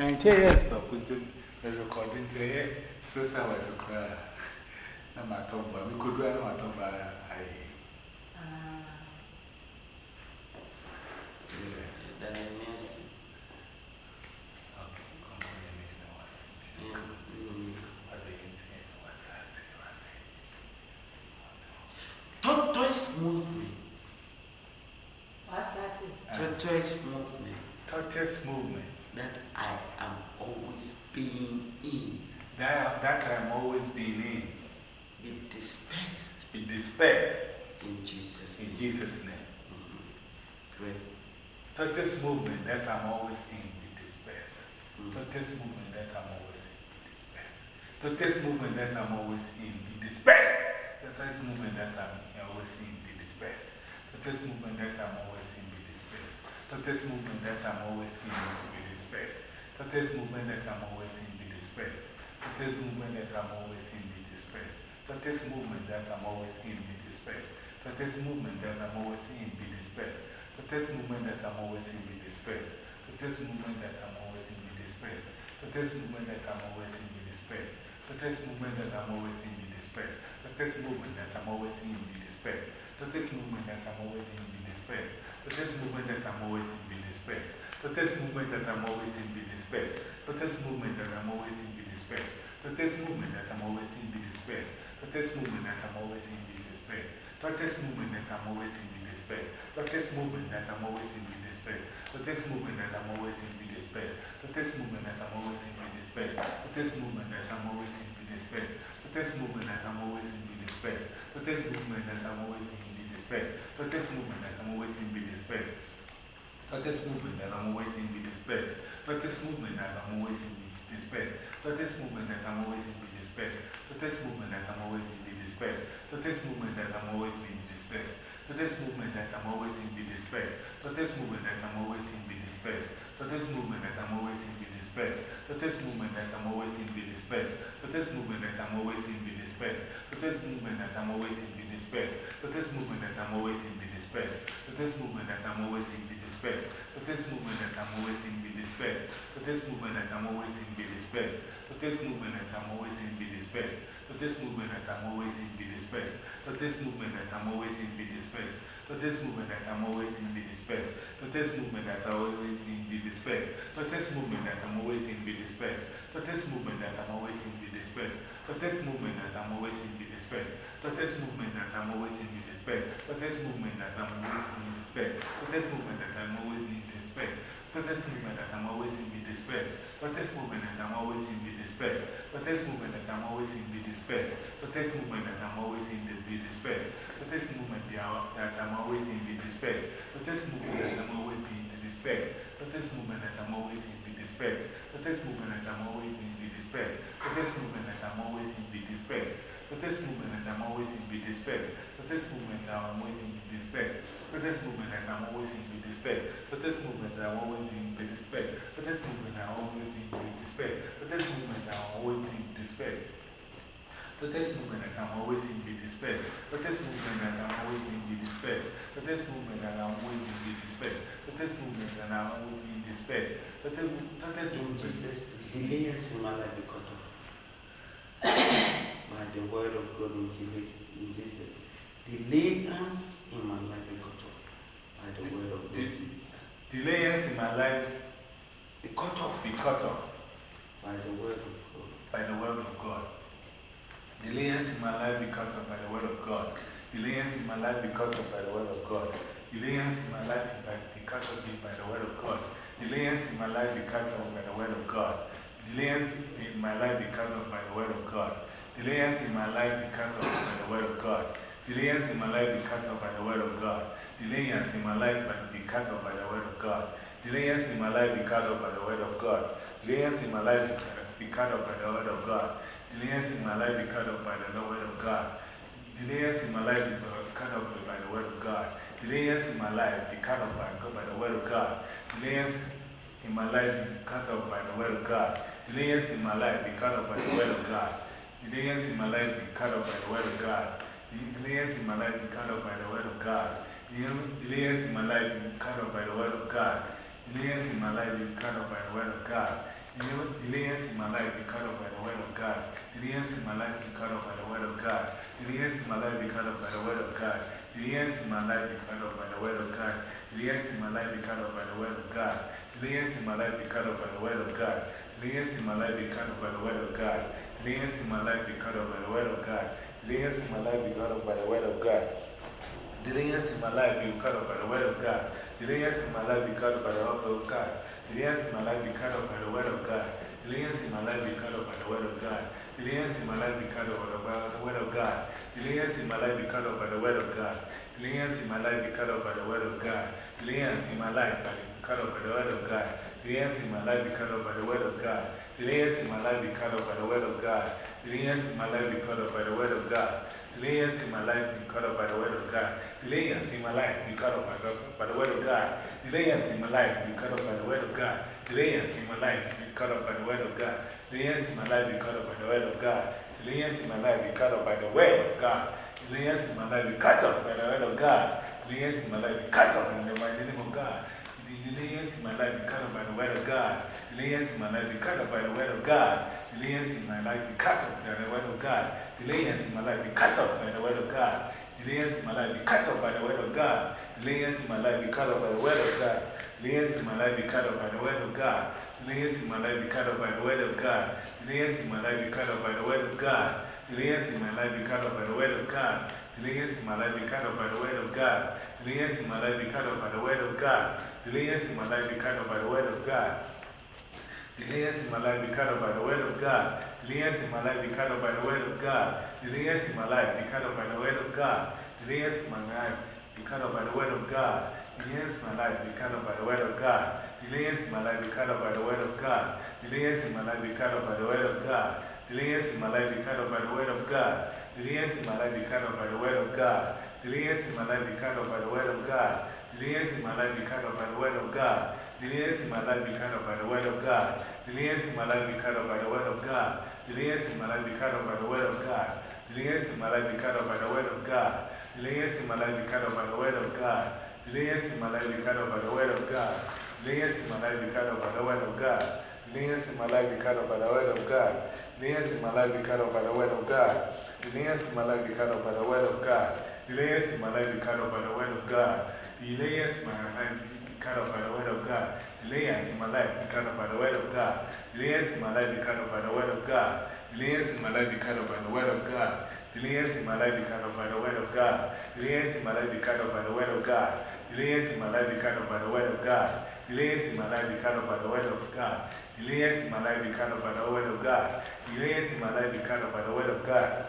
Can I you stop with the recording today? Six hours of cry. I'm not talking about we could do it. I'm talking about I. Tortoise movement. What's that? Tortoise movement. Tortoise movement. That I am always being in. That, that I'm always being in. Be dispersed. Be dispersed. In Jesus' name. In Jesus' name. -hmm. Pray. Tortoise movement that I'm always in. Be dispersed. Mm. Tortoise movement that I'm always in. Be dispersed. Tortoise movement that I'm always in. Be dispersed. The side movement that I'm always in. Be dispersed. Tortoise movement that I'm always in. Be dispersed. Tortoise movement that I'm always in. Be dispersed. Tortoise movement that I'm always in. Be dispersed. Tortoise movement that I'm always in. Be dispersed. Tortoise movement that I'm always in. Be dispersed. Tortoise movement that I'm always in. Be dispersed. Tortoise movement that I'm always in. Be dispersed. Tortoise movement that I'm always in. Be dispersed. Tortoise movement that I'm always in. Be dispersed. Tortoise movement that I'm always in. Be dispersed. Tortoise movement that I'm always in. Be dispersed. Tortoise movement that I'm always in. Be dispersed. Tortoise movement that I'm always in. Be dispersed. Tortoise movement that I'm always in. Be dispersed. Tortoise movement that I'm always in. Be dispersed. Tortoise movement that I'm always in. Be dispersed. Tortoise movement that I'm always in. Be dispersed. Tortoise movement that I'm always in. Be dispersed. Tortoise movement that I'm always in. Be dispersed. Tortoise movement that I'm always in. Be dispersed. Tortoise movement that I'm always in. Be dispersed. Tortoise movement that I'm always in. Be dispersed. Tortoise movement that I'm always in. Be dispersed. Tortoise movement that I'm always in. Be dispersed. Tortoise movement that I'm always in. Be dispersed. Tortoise movement that I'm always in. Be dispersed. Tortoise movement that I'm always in. Be dispersed. Tortoise movement that I'm always in. Be dispersed. Tortoise movement that I'm always in. Be dispersed. Tortoise movement that I'm always in. Be dispersed. Tortoise movement that I'm always in. Be dispersed. Tortoise movement that I'm always in. Be dispersed. Tortoise movement that I'm always in. Be dispersed. Tortoise movement that I'm always in. Be dispersed. Tortoise movement that I'm always in. Be dispersed. Tortoise movement that I'm always in. Be dispersed. Tortoise movement that I'm always in. Be dispersed. Tortoise movement that I'm always in. Dispersed. Tortoise movement that I'm always in. Be dispersed. Tortoise movement that I'm always in. Be dispersed. Tortoise movement that I'm always in. Be dispersed. Tortoise movement that I'm always in. Be dispersed. Tortoise movement that I'm always in. Be dispersed. Tortoise movement that I'm always in. Be dispersed. Tortoise movement that I'm always in. Be dispersed. Tortoise movement that I'm always in. Be dispersed. Tortoise movement that I'm always in. Be dispersed. Tortoise movement that I'm always in. Be dispersed. Tortoise movement that I'm always in. Be dispersed. Tortoise movement that I'm always in. Dispersed. Tortoise movement that I'm always in. Be dispersed. Tortoise movement that I'm always in. Be dispersed. Tortoise movement that I'm always in. Be dispersed. Tortoise movement that I'm always in. Be dispersed. Tortoise movement that I'm always in. Be dispersed. Tortoise movement that I'm always in. Be dispersed. Tortoise movement that I'm always in. Be dispersed. Tortoise movement that I'm always in. Be dispersed. Tortoise movement that I'm always in. Be dispersed. Tortoise movement that I'm always in. Be dispersed. Tortoise movement that I'm always in. Be dispersed. Tortoise movement that I'm always in. Be dispersed. Tortoise movement that I'm always in. Be dispersed. Tortoise movement that I'm always in. Be dispersed. Tortoise movement that I'm always in. Be dispersed. Tortoise movement that I'm always in. Be dispersed. Tortoise movement that I'm always in. Be dispersed. Tortoise movement that I'm always in. Be dispersed. Tortoise movement that I'm always in. Be dispersed. Tortoise movement that I'm always in. Dispersed. Tortoise movement. Jesus, delays in my life be cut off. By the word of God in Jesus. Delays in my life be cut off. By the word of God. Delays in my life be cut off. Be cut off. By the word of God. By the word of God. Delays in my life be cut off by the word of God. Delays in my life be cut off by the word of God. Delays in my life be cut off by the word of God. Delays in my life be cut off by the word of God. Delays in my life be cut off by the word of God. Delays in my life be cut off by the word of God. Delays in my life be cut off by the word of God. Delays in my life be cut off by the word of God. Delays in my life be cut off by the word of God. Delays in my life be cut off by the word of God. Delays in my life be cut off by the word of God. Delays in my life be cut off by the word of God. Delays in my life be cut off by the word of God. Delays in my life be cut off by the word of God. Delays in my life be cut off by the word of God. Delays in my life be cut off by the word of God. Delays in my life off by the word of God. Delays in my life off by the word of God. Delays in my life off by the word of God. Deliverance in my life off by the word of God. Deliverance in my life off by the word of God. Deliverance in my life off by the word of God. Deliverance in my life off by the word of God. Deliverance in my life off by the word of God. Deliverance in my life off by the word of God. Deliverance in my life off by the word of God. Deliverance in my life off by the word of God. Deliverance in my life be cut off by the word of God. Deliverance in my life be cut off by the word of God. Deliverance in my life be cut off by the word of God. Deliverance in my life be cut off by the word of God. Deliverance in my life be cut off by the word of God. Deliverance in my life be cut off by the word of God. Deliverance in my life be cut off by the word of God. Deliverance in my life be cut off by the word of God. Deliverance in my life be cut off by the word of God. Deliverance in my life be cut off by the word of God. Deliverance in my life be cut off by the word of God. Deliverance in my life be cut off by the word of God. Deliverance in my life be cut off by the word of God. Deliverance in my life be cut off by the word of God. Deliverance in my life be cut off by the word of God. Deliverance in my life be cut off by the word of God. Deliverance in my life be cut off by the word of God. Deliverance in my life be cut off by the word of God. Deliverance in my life be cut off by the word of God. Deliverance in my life be cut off in the mighty name of God. Deliverance in my life be cut off by the word of God. Deliverance in my life be cut off by the word of God. Deliverance in my life be cut off by the word of God. Deliverance in my life be cut off by the word of God. Deliverance in my life be cut off by the word of God. Deliverance in my life be cut off by the word of God. Deliverance in my life be cut off by the word of God. Deliverance in my life be cut off by the word of God. Deliverance in my life be cut off by the word of God. Deliverance in my life be cut off by the word of God. Deliverance in my life be cut off by the word of God. Deliverance in my life be cut off by the word of God. Deliverance in my life be cut off by the word of God. Deliverance in my life be cut off by the word of God. Deliverance in my life be cut off by the word of God. Deliverance in my life be cut off by the word of God. Deliverance in my life be cut off by the word of God. Deliverance in my life be cut off by the word of God. Deliverance in my life be cut off by the word of God. Deliverance in my life be cut off by the word of God. Deliverance in my life be cut off by the word of God. Deliverance in my life be cut off by the word of God. Deliverance in my life be cut off by the word of God. Deliverance in my life be cut off by the word of God. Deliverance in my life be off by the word of God. Deliverance in my life be by the word of God. Deliverance in my life be by the word of God. Deliverance in my life be by the word of God. Deliverance in my life be off by the word of God. Deliverance in my life be by the word of God. Deliverance in my life be by the word of God. Deliverance in my life be by the word of God. Deliverance in my life be by the word of God. Deliverance in my life be by the word of God. Deliverance in my life be by the word of God. Cut off by the word of God. Deliverance in my life be cut off by the word of God. Deliverance in my life be cut off by the word of God. Deliverance in my life be cut off by the word of God. Deliverance in my life be cut off by the word of God. Deliverance in my life be cut off by the word of God. Deliverance in my life be cut off by the word of God. Deliverance in my life be cut off by the word of God. Deliverance in my life be cut off by the word of God. Deliverance in my life be cut off by the word of God.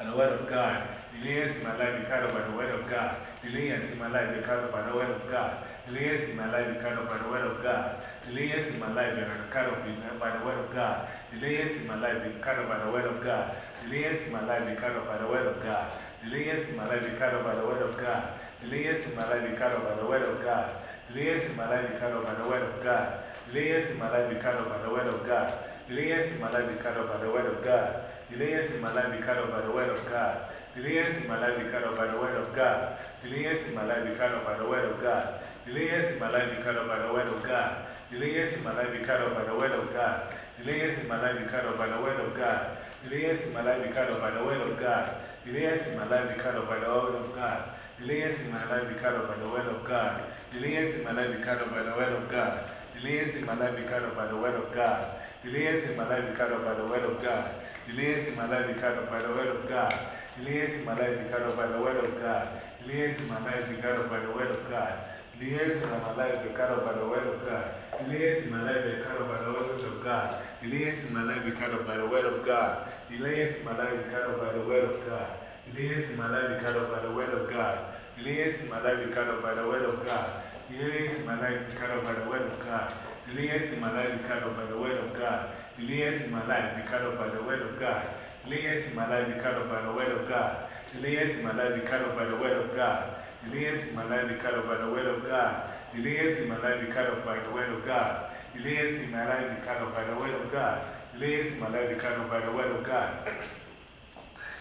And the word of God. Deliverance in my life be cut off by the word of God. Deliverance in my life be cut off by the word of God. Deliverance in my life be cut off by the word of God. Deliverance in my life be cut off by the word of God. Deliverance in my life be cut off by the word of God. Deliverance in my life be cut off by the word of God. Deliverance in my life be cut off by the word of God. Deliverance in my life be cut off by the word of God. Deliverance in my life be cut off by the word of God. Deliverance in my life be cut off by the word of God. Deliverance in my life be cut off by the word of God. Deliverance in my life be cut off by the word of God. Deliverance in my life be cut off by the word of God. Deliverance in my life be cut off by the word of God. Deliverance in my life be cut off by the word of God. Deliverance in my life be cut off by the word of God. Deliverance in my life be cut off by the word of God. Deliverance in my life be cut off by the word of God. Deliverance in my life be cut off by the word of God. Deliverance in my life be cut off by the word of God. Deliverance in my life be cut off by the word of God. Deliverance in my life be cut off by the word of God. Deliverance in my life be cut off by the word of God. Deliverance in my life be cut off by the word of God. Deliverance in my life be cut off by the word of God. Deliverance in my life be cut off by the word of God. Deliverance in my life be cut off by the word of God. Deliverance in my life be cut off by the word of God. Deliverance in my life be cut off by the word of God. Deliverance in my life be cut off by the word of God. Deliverance in my life be cut off by the word of God. Deliverance in my life be cut off by the word of God. Deliverance in my life be cut off by the word of God. Deliverance in my life be cut off by the word of God. Deliverance in my life be cut off by the word of God. Deliverance in my life be cut off by the word of God. Deliverance in my life be cut off by the word of God. Deliverance in my life be cut off by the word of God. Deliverance in my life be cut off by the word of God. Deliverance in my life be cut off by the word of God. Deliverance in my life be cut off by the word of God.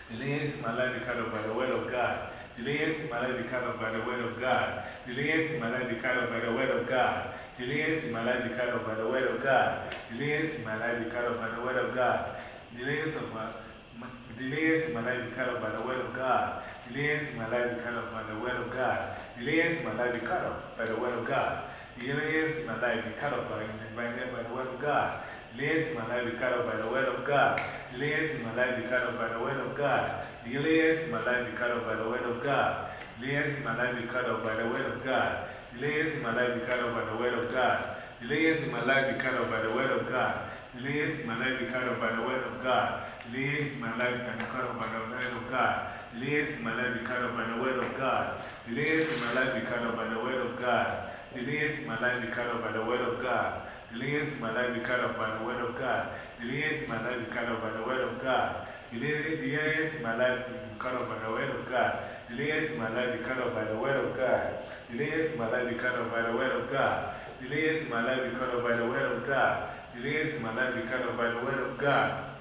Deliverance in my life be cut off by the word of God. Deliverance in my life be cut off by the word of God. Deliverance in my life be cut off by the word of God. Delays in my life be cut off by the word of God. Delays in my life be cut off by the word of God. Delays of my, in my life be cut off by the word of God. In my life be cut off by the word of God. In my life be cut off by the word of God. In my life be cut off by, by, by the word of God. In my life cut off by the word of God. In my life be cut off by the word of God. In my life be cut off by the word of God. In my life be cut off by the word of God. In my life be cut off by the word of God. In my life be cut off by the word of God. In my life be cut off by the word of God. Delays my life be cut off by the word of God. Delays my life be off by the word of God. Delays my life be off by the word of God. Delays my life be off by the word of God. Delays my life be off by the word of God. Delays my life be off by the word of God. In my life be off by the word of God. Delays my life be off by the word of God. Delays my life be off by the word of God. Delays my life be off by the word of God. Delays my life be off by the word of God.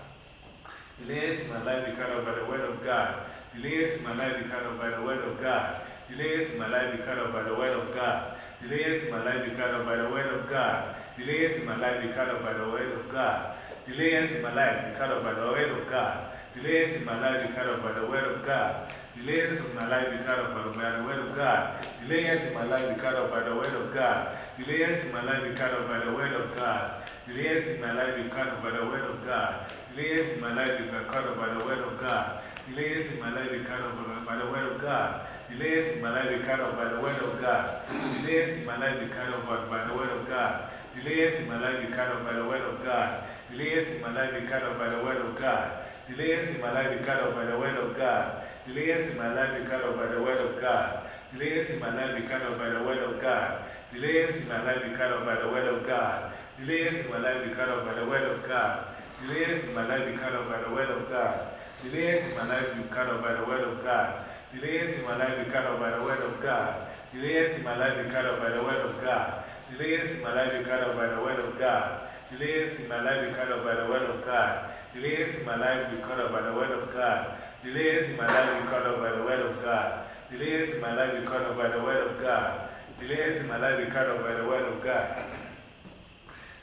Delays my life be cut off by the word of God. Delays my life be cut off by the word of God. Delays my life be cut off by the word of God. Delays my life be cut off by the word of God. Delays my life be cut off by the word of God. Delays my life be cut off by the word of God. Delays my life be cut off by the word of God. Delays my life be cut off by the word of God. Delays my life be cut off by the word of God. Delays my life be cut off by the word of God. Delays my life be cut off by the word of God. Delays in my life be cut off by the word of God. Delays in my life be cut off by the word of God. Delays in my life be cut off by the word of God. Delays in my life be cut off by the word of God. Delays in my life be cut off by the word of God. Delays in my life be cut off by the word of God. Delays in my life be cut off by the word of God. Delays in my life be cut off by the word of God. Delays in my life be cut off by the word of God. Delays in my life be cut off by the word of God. Delays in my life be cut off by the word of God. Delays in my life be cut off by the word of God. Delays in my life be cut off by the word of God. Delays in my life be cut off by the word of God. Delays in my life be cut off by the word of God. Delays in my life be cut off by the word of God. Delays in my life be cut off by the word of God. Delays in my life be cut off by the word of God. Delays in my life be cut off by the word of God. Delays in my life be cut off by the word of God. Delays in my life be cut off by the word of God.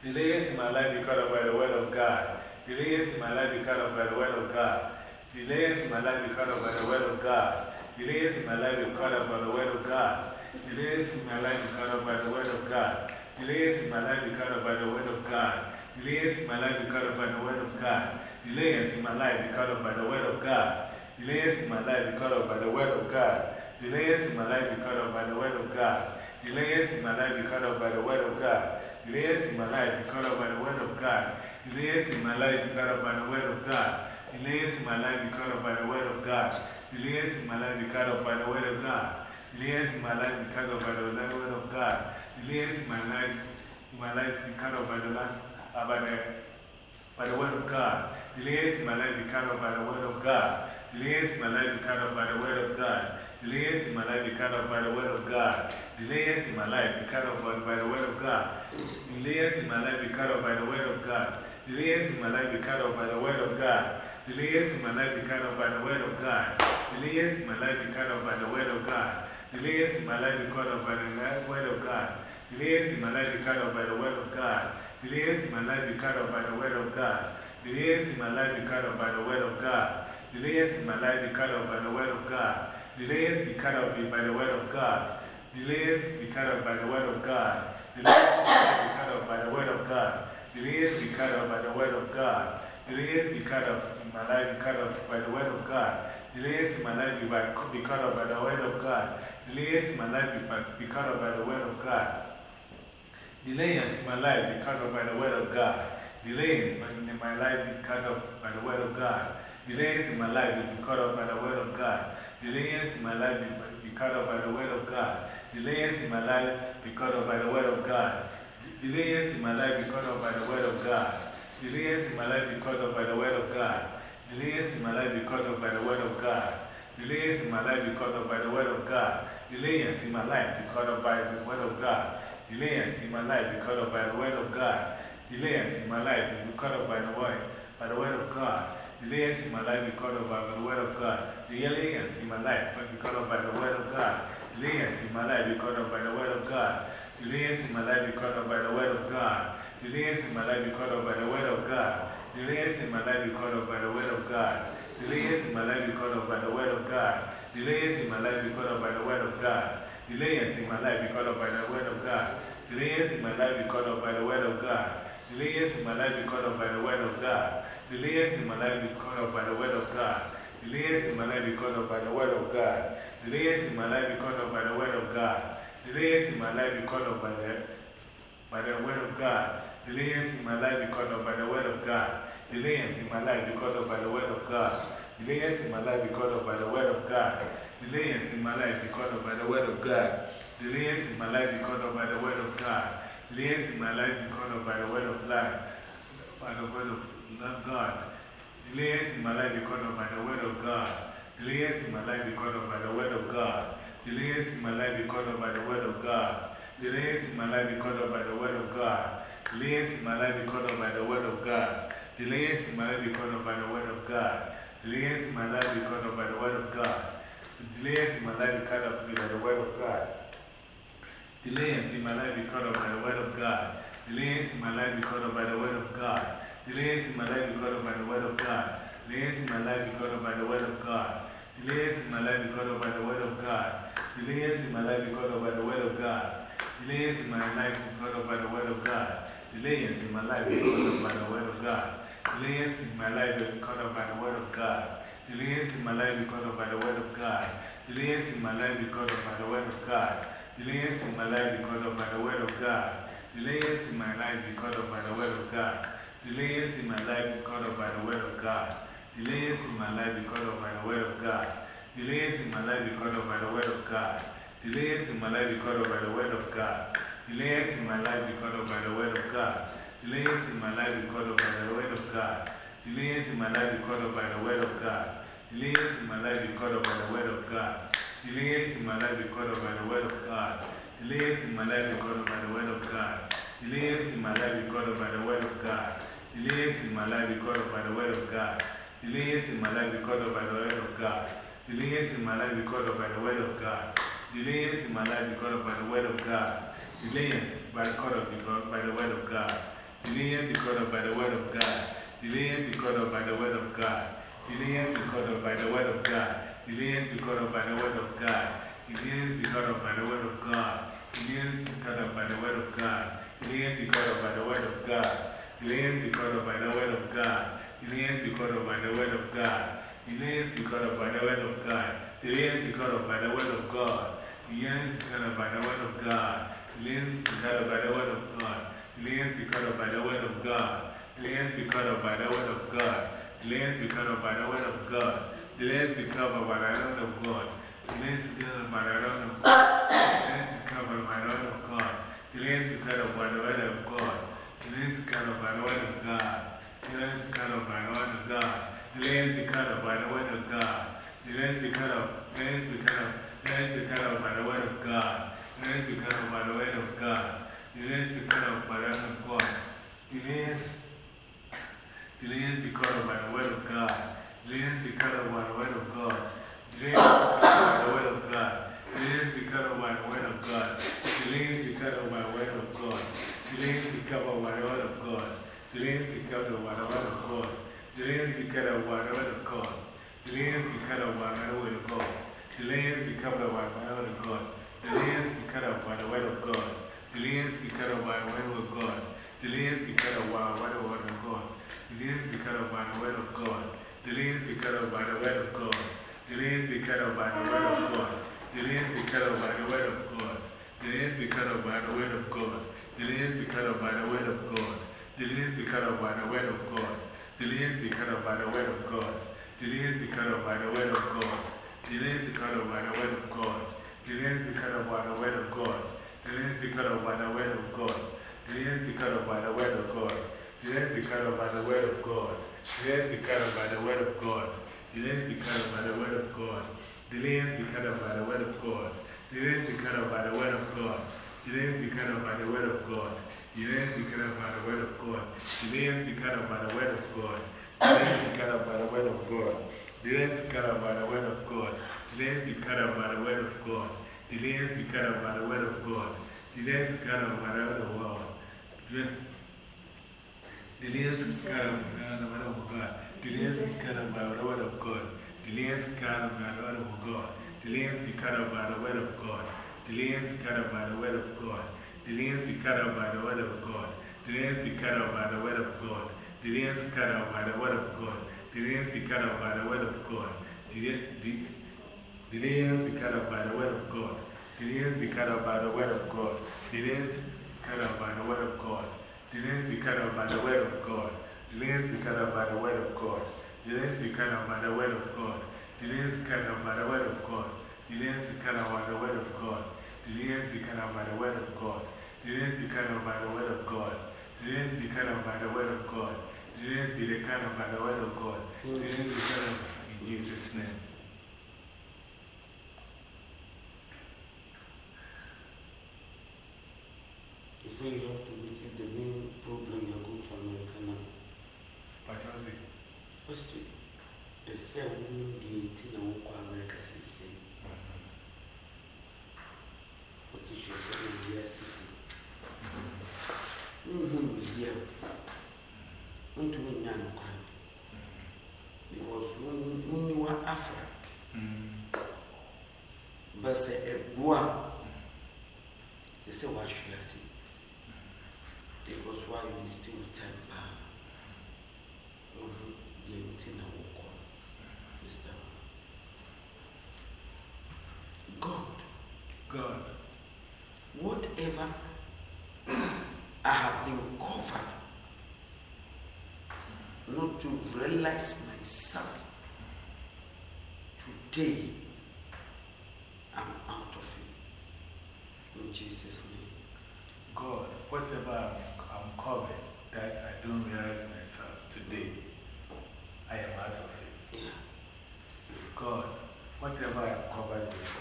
Delays in my life be cut off by the word of God. Delays in my life be cut off by the word of God. Delays in my life be cut off by the word of God. Delays in my life be cut off by the word of God. Delays in my life be cut off by the word of God. Delays in my life be cut off by the word of God. Delays in my life be cut off by the word of God. Delays in my life be cut off by the word of God. Delays in my life be cut off by the word of God. Delays in my life be cut off by the word of God. Delays in my life be cut off by the word of God. Delays in my life be cut off by the word of God. Delays in my life be cut off by the word of God. Delays in my life be cut off by the word of God. Delays in my life be cut off by the word of God. Delays in my life be cut off by the word of God. Delays in my life, my life be cut off by the, uh, by the, by the word of God. Delays in my life be cut off by the word of God. Delays in my life be cut off by the word of God. Delays in my life be cut off by the word of God. Delays in my life be cut off by the word of God. Delays in my life be cut off by the word of God. Delays in my life be cut off by the word of God. Delays in my life be cut off by the word of God. Delays in my life be cut off by the word of God. Delays in my life be cut off by the word of God. Delays in my life be cut off by the word of God. Delays in my life be cut off by the word of God. Delays in my life be cut off by the word of God. Delays in my life be cut off by the word of God. Delays be cut off by the word of God. Delays be cut off by the word of God. Delays be cut off by the word of God. Delays be cut off by the word of God. Delays be cut off in my life be cut off by the word of God. Delays in my life be cut off by the word of God. Delays in my life be cut off by the word of God. Delays in my life be cut off by the word of God. Delays in my life be cut off by the word of God. Delays in my life be cut off by the word of God. Delays in my life be cut off by the word of God. Delays in my life be cut off by the word of God. Delays in my life be cut off by the word of God. Delays in my life be cut off by the word of God. Delays in my life be cut off by the word of God. Delays in my life be cut off by the word of God. Delays in my life be cut off by the word of God. Delays in my life be cut off by the word of God. Delays in my life be cut off by the word, by the word of God. Delays in my life be cut off by the word of God. Delays in my life be cut off by the word of God. Delays in my life be cut off by the word of God. Delays in my life because of by the word of God. Delays in my life because of by the word of God. Delays in my life because of by the word of God. Delays in my life because of by the word of God. Delays in my life because of by the word of God. Delays in my life because of by the word of God. Delays in my life because of by the word of God. Delays in my life because of by the word of God. Delays in my life because of by the word of God. Delays in my life because of by the word of God. Delays in my life because of by the word of God. Delays in my life because of by the, by the word of God. Delays in my life because of by the word of God. Delays in my life because of by the word of God. Delays in my life because of by the word of God. Delays in my life because of by the word of God. Delays in my life because of by the word of God. Delays in my life because of by the word of God. By the word of God. Delays in my life because of by the word of God. Delays in my life because of by the word of God. Delays in my life because of by the word of God. Delays in my life because of by the word of God. Delays in my life because of by the word of God. Delays in my life because of by the word of God. Delays in my life because of by the word of God. Delays in my life because of by the word of God. Delays in my life because of by the word of God. Delays in my life because of by the word of God. Delays in my life because of by the word of God. Delays in my life because of by the word of God. Delays in my life because of by the word of God. Delays in my life because of by the word of God. Delays in my life because of by the word of God. Delays in my life because of by the word of God. Delays in my life because of by the word of God. Delays in my life because of by the word of God. Delays in my life because of by the word of God. Delays in my life because of by the word of God. Delays in my life because of by the word of God. Delays in my life because of by the word of God. Delays in my life because of by the word of God. Delays in my life because of the word of God. Delays in my life because of the word of God. Delays in my life because of the word of God. Delays in my life because of the word of God. Delays in my life because of the word of God. Delays in my life because of the word of God. Delays in my life because of the word of God. Delays in my life because of the word of God. Delays in my life because of the word of God. Delays in my life because of the word of God. Delays in my life of by the word of God. Delays in my life of by the word of God. Delays in my life of by the word of God. Delays by the cause of by the word of God. Delays because of by the word of God. Delays because of by the word of God. Delays because of by the word of God. Delays because of by the word of God. Delays because of by the word of God. Delays because of by the word of God. Delays because of by the word of God. Delays because of by the word of God. Deliverance because of by the word of God. Deliverance because of by the word of God. Deliverance because of by the word of God. Deliverance because of by the word of God. Deliverance because of by the word of God. Deliverance because of by the word of God. Deliverance because of by the word of God. Deliverance because of by the word of God. Deliverance because of by the word of God. Deliverance because of by the word of God. Deliverance because of by the word of God. Deliverance because of by the word of God. Deliverance because of by the word of God. The lens be cut off by the word of God. The lens be cut off by the word of God. The lens be cut off. The lens be cut off. The lens be cut off by the word of God. The lens be cut off by the word of God. The lens be cut off by the word of God. The lens, the lens be cut off by the word of God. The lens be cut off by the word of God. The lens be cut off by the word of God. The lens be cut off by the word of God. The lens be cut off by the word of God. The lens be cut off by the word of God. Delays because of by the God. Delays because of by the God. Delays because of by the God. Delays because of by the God. Delays because of by the God. Delays because of by the God. Delays because of by the God. Delays because of by the God. Delays because of by the God. Delays because of by the God. Delays because of by the God. Delays because of by the word of God. Delays because of by the word of God. Delays because of by the word of God. Delays because of by the word of God. Delays because of by the word of God. Delays because of by the word of God. Delays because of by the word of God. Delays because of by the word of God. Delays because of by the word of God. Delays because of by the word of God. Delays because of by the word of God. Delays because of by the word of God. Delays because of by the word of God. Delays because of by the word of God. You didn't pick it up by the word of God. You didn't pick it up by the word of God. You didn't pick it up by the word of God. You didn't pick it up by the word of God. You didn't pick it up by the word of God. You didn't pick it up by the word of God. You didn't pick it up by the word of God. You didn't pick it by the word of God. You didn't by the word of God. You didn't by the word of God. You didn't by the word of God. You didn't by the word of God. Lens be cut off by the word of God. Lens be cut off by the word of God. Lens cut off by the word of God. Lens be cut off by the word of God. Lens be cut off by the word of God. Lens be cut off by the word of God. Lens cut off by the word of God. Lens be cut off by the word of God. Lens be cut off by the word of God. Lens be cut off by the word of God. Lens cut off by the word of God. Be cut off by the word of God. Lens be cut off by the word of God. The lens be cut off by the word of God. The lens be cut off by the word of God. The lens be cut off by the word of God. The lens be cut off in Jesus' name. So you have to make it the main problem you're going to America now. What was it? First, it's seven, the 18, and one America, say, what is your seven year city? Mm-hmm, yeah. Wọ́n tún ní yàn kwan. Because wọ́n ní wọ́n afra. Bẹ́sẹ̀ ẹ̀bùa ti sẹ́ wàá ṣùgbọ́n àti. Because why we still temper. Ọ̀hún yẹn ti na wọ́n kọ́. Mr. God, God. whatever I have been covered not to realize myself today, I'm out of it. In Jesus' name. God, whatever I'm, I'm covered that I don't realize myself today, I am out of it. Yeah. God, whatever I'm covered with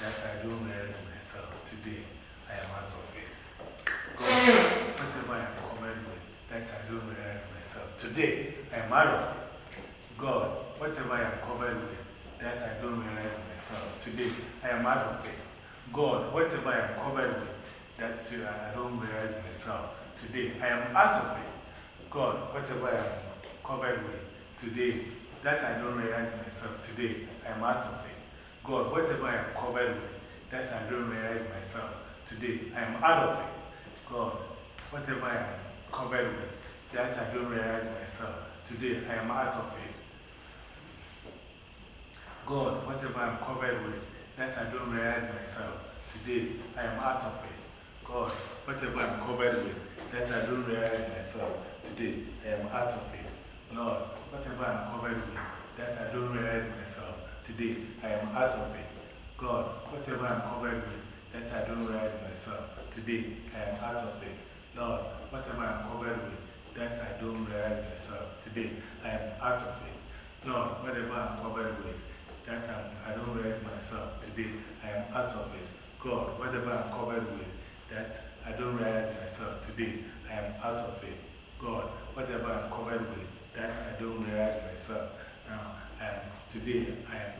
that I don't realize myself today, I am out of it. God, whatever I'm covered with that I don't realize myself today, I am out of it. God, whatever I am covered with that I don't realize myself today, I am out of it. God, whatever I am covered with that uh, I don't realize myself today, I am out of it. God, whatever I am covered with today that I don't realize myself today, I am out of it. God, whatever I am covered with that I don't realize myself today, I am out of it. God, whatever I am covered with that I don't realize myself today, I am out of it. God, whatever I'm covered with that I don't realize myself today, I am out of it. God, whatever I'm covered with that I don't realize myself today, I am out of it. Lord, whatever I'm covered with that I don't realize myself today, I am out of it. God, whatever I'm covered with that I don't realize myself today, I am out of it. Lord, whatever I'm covered with that I don't realize myself today, I am out of it. Lord, whatever I'm covered with that I don't realize myself today, I am out of it. God, whatever I'm covered with that I don't realize myself today, I am out of it. God, whatever I'm covered with that I don't realize myself now, I am, today I am,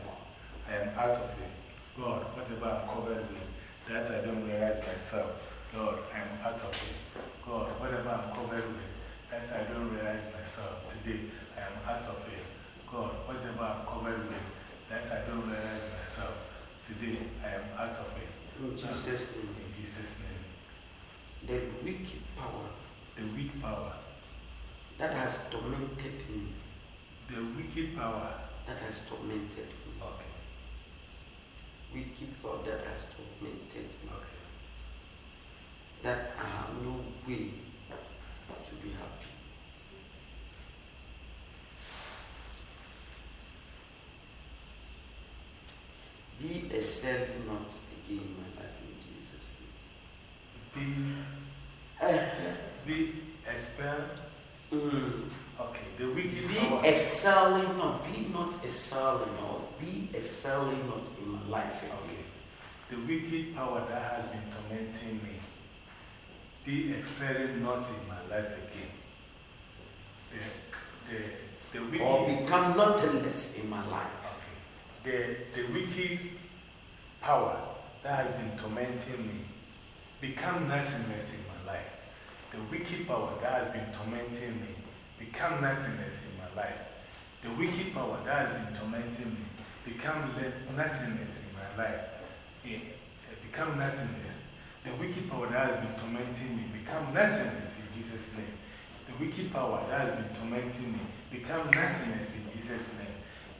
I am out of it. God, whatever I'm covered with that I don't realize myself, Lord, I am out of it. God, whatever I'm covered with that I don't realize myself today, I am out of it. God, whatever I'm covered with that I don't realize myself today, I am out of it. Oh, in Jesus' name. In Jesus' name. The wicked power The weak power, that has tormented me, the wicked power, that has tormented me, okay, wicked power that has tormented me, okay. that I have no way to be happy. Be a self not again in my life in Jesus' name. Be, be expelled, Mm. okay, the wicked Be power, excelling not, be not excelling or be excelling not in my life again. okay, the wicked power that has been tormenting me, be excelling not in my life again. The, the, the wicked, Or become nothingness in my life. The, the wicked power that has been tormenting me, become nothingness in my life. The wicked power that has been tormenting me, become nothingness in my life. The wicked power that has been tormenting me, become nothingness in my life. It, become nothingness. The wicked power that has been tormenting me, become nothingness in Jesus' name. The wicked power that has been tormenting me, become nothingness in Jesus' name.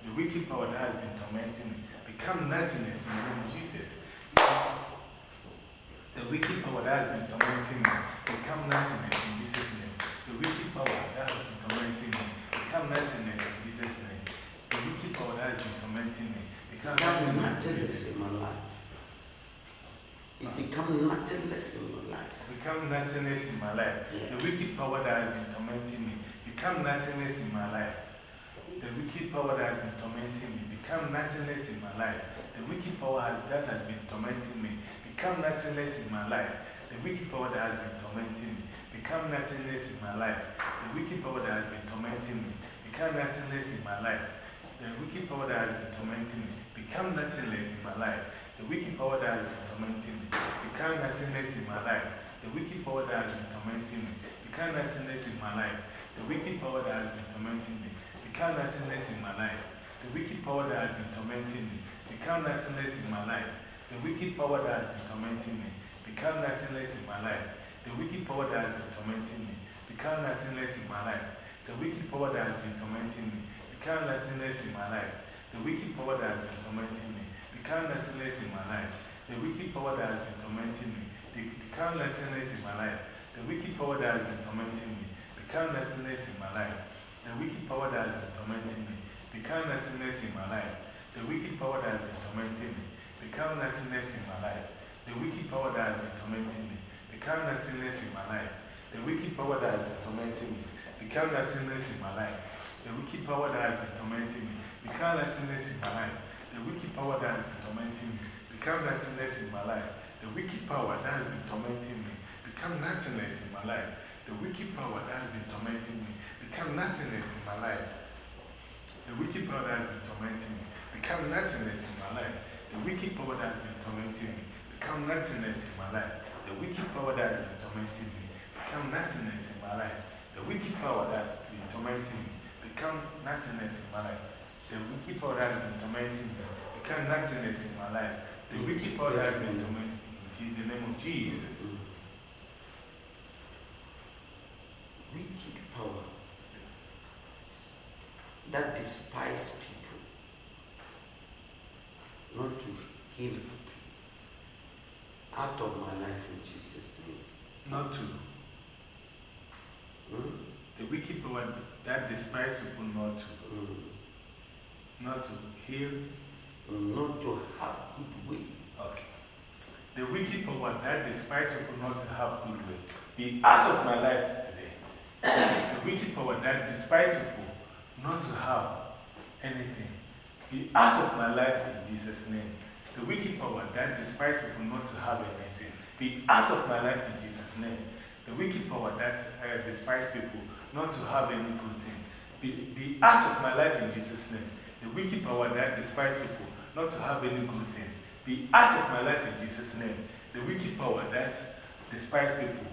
The wicked power that has been tormenting me, become nothingness in the name of Jesus. The wicked power that has been tormenting me, become nothingness in Jesus' name. The wicked power that has been tormenting me, become nothingness in Jesus' name. The wicked power that has been tormenting me, become nothingness in my life. It becomes nothingness in my life. Become nothingness in my life. The wicked power that has been tormenting me, become nothingness in my life. The wicked power that has been tormenting me, become nothingness in my life. The wicked power has, that has been tormenting me, become nothingness in my life. The wicked power that has been tormenting me, become nothingness in my life. The wicked power that has been tormenting me, become nothingness in my life. The wicked power that has been tormenting me, become nothingness in my life. The wicked power that has been tormenting me, become nothingness in my life. The wicked power that has been tormenting me, become nothingness in my life. The wicked power that has been tormenting me, become nothingness in my life. The wicked power that has been tormenting me, become nothingness in my life. The wicked power that has been tormenting me, become nothingness in my life. The wicked power that has been tormenting me, become nothingness in my life. The wicked power that has been tormenting me, become nothingness in my life. The wicked power that has been tormenting me, become nothingness in my life. The wicked power that has been tormenting me, become nothingness in my life. The wicked power that has been tormenting me, become nothingness in my life. The wicked power that has been tormenting me, nothingness in my life. The wicked power that has been tormenting me, become nothingness in my life. The wicked power that has been tormenting me, become nothingness in my life. The wicked power that has been tormenting me, become nothingness in my life. The wicked power that has been tormenting me, become nothingness in my life. The wicked power that has been tormenting me, become nothingness in my life. The wicked power that has been tormenting me, become nothingness in my life. The wicked power that has been tormenting me, become nothingness in my life. The wicked power that has been tormenting me, become nothingness in my life. The wicked power that has been tormenting me, become nothingness in my life. The wicked power that has been tormenting me, become nothingness in my life. The wicked power that has been tormenting me, become nothingness in my life. The wicked power that has been tormenting me, become nothingness in my life. The wicked power that has been tormenting me, in the name of Jesus. Mm-hmm. Wicked power that despise people, not to heal people. Out of my life in Jesus' name. Not to. Hmm? The wicked power that despise people, not to. Hmm. Not to heal. Not to have good way. Okay. The wicked power that despise people, not to have good way. Be out of my life today. the wicked power that despise people, not to have anything. Be out of my life in Jesus' name. The wicked power that despise people not to have anything. Be out of my life in Jesus' name. The wicked power that uh, despise people not to have any good thing. Be, be out of my life in Jesus' name. The wicked power that despise people not to have any good thing. Be out of my life in Jesus' name. The wicked power that despise people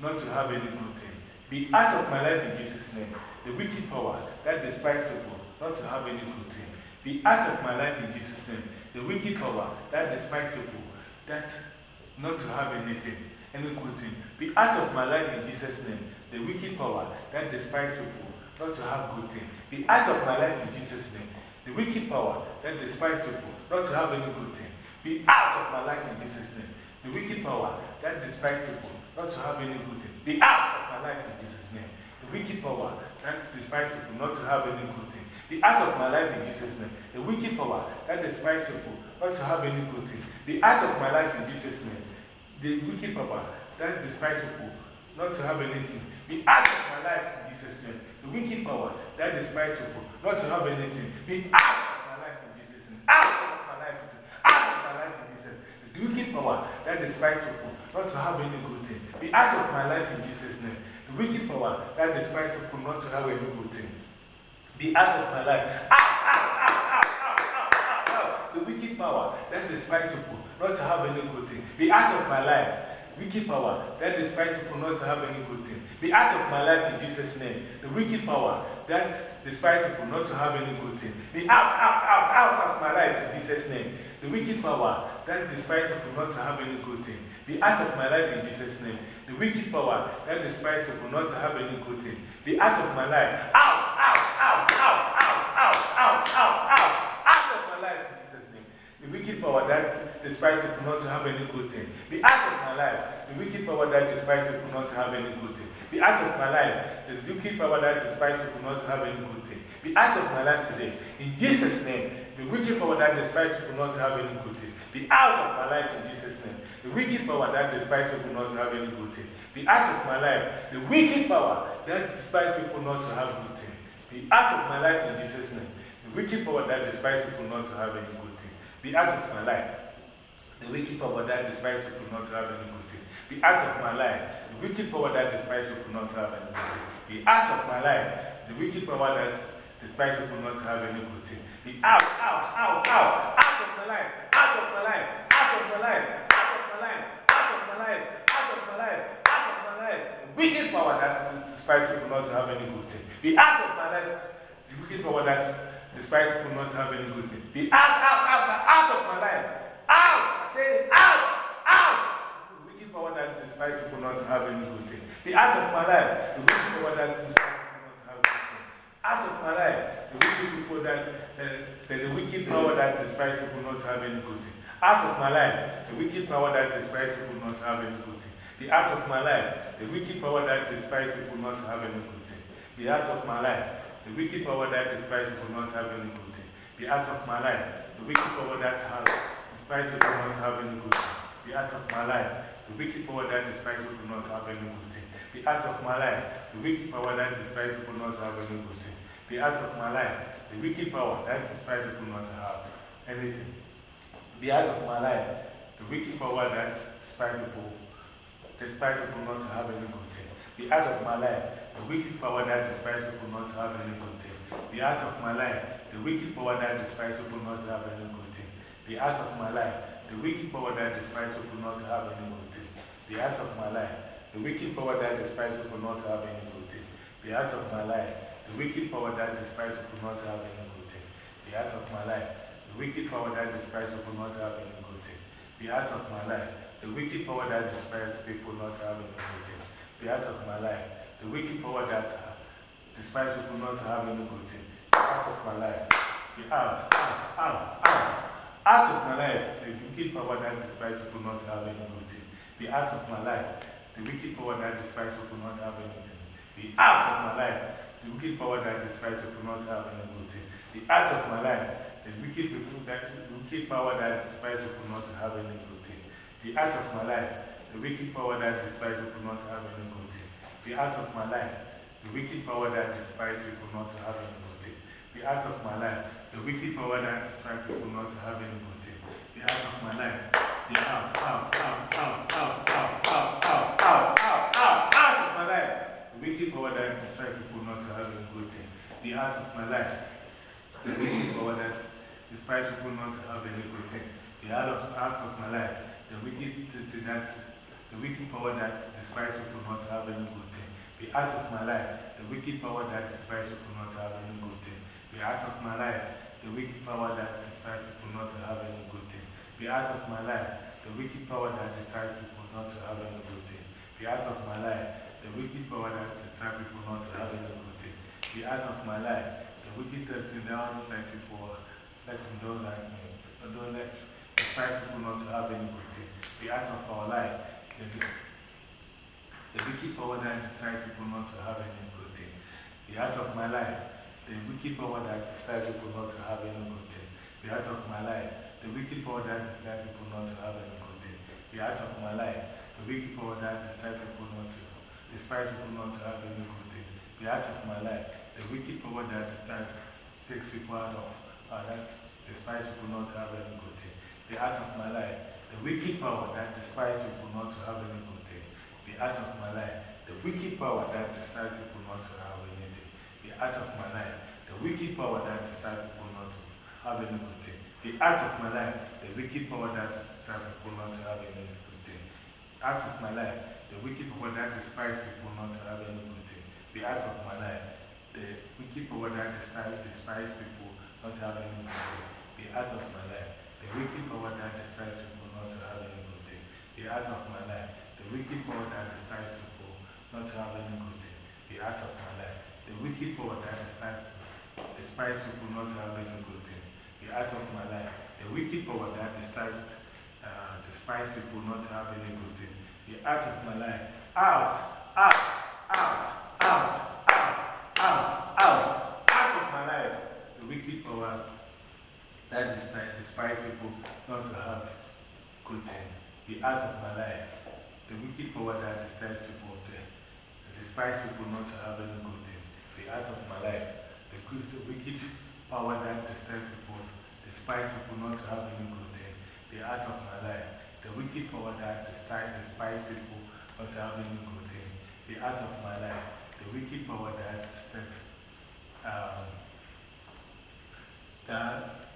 not to have any good thing. Be out of my life in Jesus' name. The wicked power that despise people not to have any good thing. Be out of my life in Jesus' name. The wicked power that despise people that not to have anything, any good thing. Be out of my life in Jesus' name. The wicked power that despise people not to have good thing. Be out of my life in Jesus' name. The wicked power that despise people not to have any good thing. Be out of my life in Jesus' name. The wicked power that despise people not to have any good thing. Be out of my life in Jesus' name. The wicked power that despise people not to have any good thing. The out of my life in Jesus' name. The wicked power that despise people not to have any good thing. Be out of my life in Jesus' name. The wicked power that despise people not to have anything. The out of my life in Jesus' name. The wicked power that despise people not to have anything. Be out of my life in Jesus' name. Of my life. In Jesus'. The wicked power that despise people not to have any good thing. Be out of my life in Jesus' name. Wicked power that despise ah, ah, ah, people not to have any good thing. Be out of my life. Out, out, out. The wicked power that despise people not to have any good thing. Be out of my life. wicked power that despises people not to have any good thing. Be out of my life in Jesus' name. The wicked power that despises people not to have any good thing. Be out, out, out, out of my life in Jesus' name. The wicked power that despises people not to have any good thing. Be out of my life in Jesus' name. The wicked power that despises people not to have any good thing. Be out of my life. Out, out, out, out, out, out, out, out, out, out of my life in Jesus' name. The wicked power that despises people not to have any good thing. Be out of my life. The wicked power that despises people not to have any good thing. Be out of my life. The wicked power that despises people not to have any good thing. Be out of my life today. In Jesus' name. The wicked power that despises people not to have any good thing. Be out of my life in Jesus' name. The wicked power that despises people not to have any good thing. The out of my life. The wicked power that despises people not to have good thing. The out of my life in Jesus' name. The wicked power that despises people not to have any good thing. The out of my life. The wicked power that despises people not to have any good thing. The out of my life. The wicked power that despises people not to have any good thing. Be out of my life. The wicked power that despises people not to have any good thing. Be out, out, out, out, out of my life, out of my life, out of my life, life, out of my life, out of my life, out of my life. The wicked power that despises people not to have any good thing. Be out of my life. The wicked power that despises people not to have any good thing. Be out, out, out, out of my life. Out! I say out! Out! The wicked power that despises people not to have any good thing. Be out of my life. The wicked power that despises people not to have any good thing. Out of my life. The wicked people that, uh, the, the wicked power that despises people not to have any good thing. Out of my life. The wicked power that despises people not have any good thing. Be out of my life. The wicked power that despises people not have any good thing. Be out of my life. The wicked power that despises people not have any good thing. Be out of my life. The wicked power that has people not have any good thing. Be out of my life. The wicked power that despises people not have any good thing. Be out of my life. The wicked power that despises people not have any good thing. Be out of my life. The wicked power that despises people not have anything. Be out of my life. The wicked power that despises people, not to have any thing. Be out of my life. The wicked power that despises people not to have any thing. Be out of my life. The wicked power that despises people not to have any thing. Be out of my life. The wicked power that despises people not to have any thing. Be out of my life. The wicked power that despises people not to have any good thing. Be of my life. The wicked power that despises people not to have any good thing. Be of my life. The wicked power that despises people not have any good thing. Be out of my life. The wicked power that despises people not have any good thing. Be out of my life. The wicked power that despises people not have any good thing. Be out of my life. Be out, out, out, out. Out of my life. The wicked power that despises people not have any good thing. Be out of my life. The wicked power that despises people not to have anything. Be out of my life. The wicked power that despises people not have any good thing. Be out of my life. The wicked, people that, the wicked power that despises people not to have any good thing. Be out of my life. The wicked power that despises people not to have any good thing. Be out of my life. The wicked power that despises people not to have any good thing. Be out of my life. The wicked power that despises people not to have any good thing. Be out of my life. Be out, out, out, out, out, out, out, out, out, out, out, out of my life. The wicked power that despises people not to have any good thing. Be out of my life. The wicked power that despises people not have any good thing. Be out of, out of my life. The wicked, that, the wicked power that despises people not have any good thing. Be out of my life. The wicked power that despises people not have any good thing. Be out of my life. The wicked power that decides people not have any good thing. Be out of my life. The wicked power that decides people not to have any good thing. Be out of my life. The wicked power that decides people not have any good thing. Be out of my life. The wicked that down like people, let like me. But don't let decide people not to have thing. Be out of our life. The, the wicked power that decides people not to have thing. Be out of my life. The wicked power that decides people not to have thing. Be out of my life. The wicked power that decides people not to have thing. Be out of my life. The wicked power that decides people not to, despite people not to have thing. Be out of my life. The wicked power that decides takes people out of, uh, that despite people not to have any good thing. Be out of my life. The wicked power that despises people not to have any good thing. Be out of my life. The wicked power that decides people not to have anything. Be out of my life. The wicked power that decides people not to have any good thing. Be out of my life. The wicked power that decides people not to have any good thing. out of my life, the wicked power that despise people not to have any good thing. Be out of my life, the wicked power that despise, despise people not have any good thing. Be out of my life, the wicked power that despise people not to have any good thing. Be out of my life, the wicked power that despise people not to have any good thing. Be out of my life, the wicked power that despise people not to have any good thing. Be out of my life, the wicked power that despise, uh, despise people not to have any good thing. Be out of my life. Out, out, out, out, out, out, out, out of my life. The wicked power that despise people not to have good thing. Be out of my life. The wicked power that despise people to despise people not to have any good thing. Be out of my life. The, the wicked power that despise people, despise people not to have any good thing. Be out of my life the wicked power that despise people not having good thing. Be out of my life. The wicked power that um, that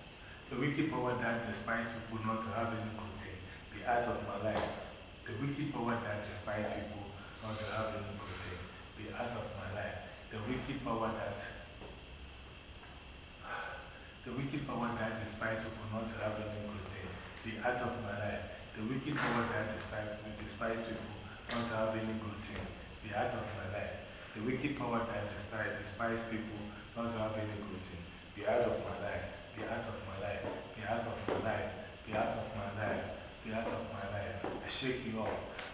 the wicked power that despise people not to have any good thing. the art of my life. The wicked power that despise people not to have any good thing. the art of my life. The wicked power that the wicked power that despise people not to have any good thing. the art of my life. The wicked power that despise, despise people not to have any good thing. the art of my life. The wicked power that despise, despise people not to have any good thing. Be out of my life. Be out of my life. Be out of my life. Be out of my life. Be out of my life. I shake you off.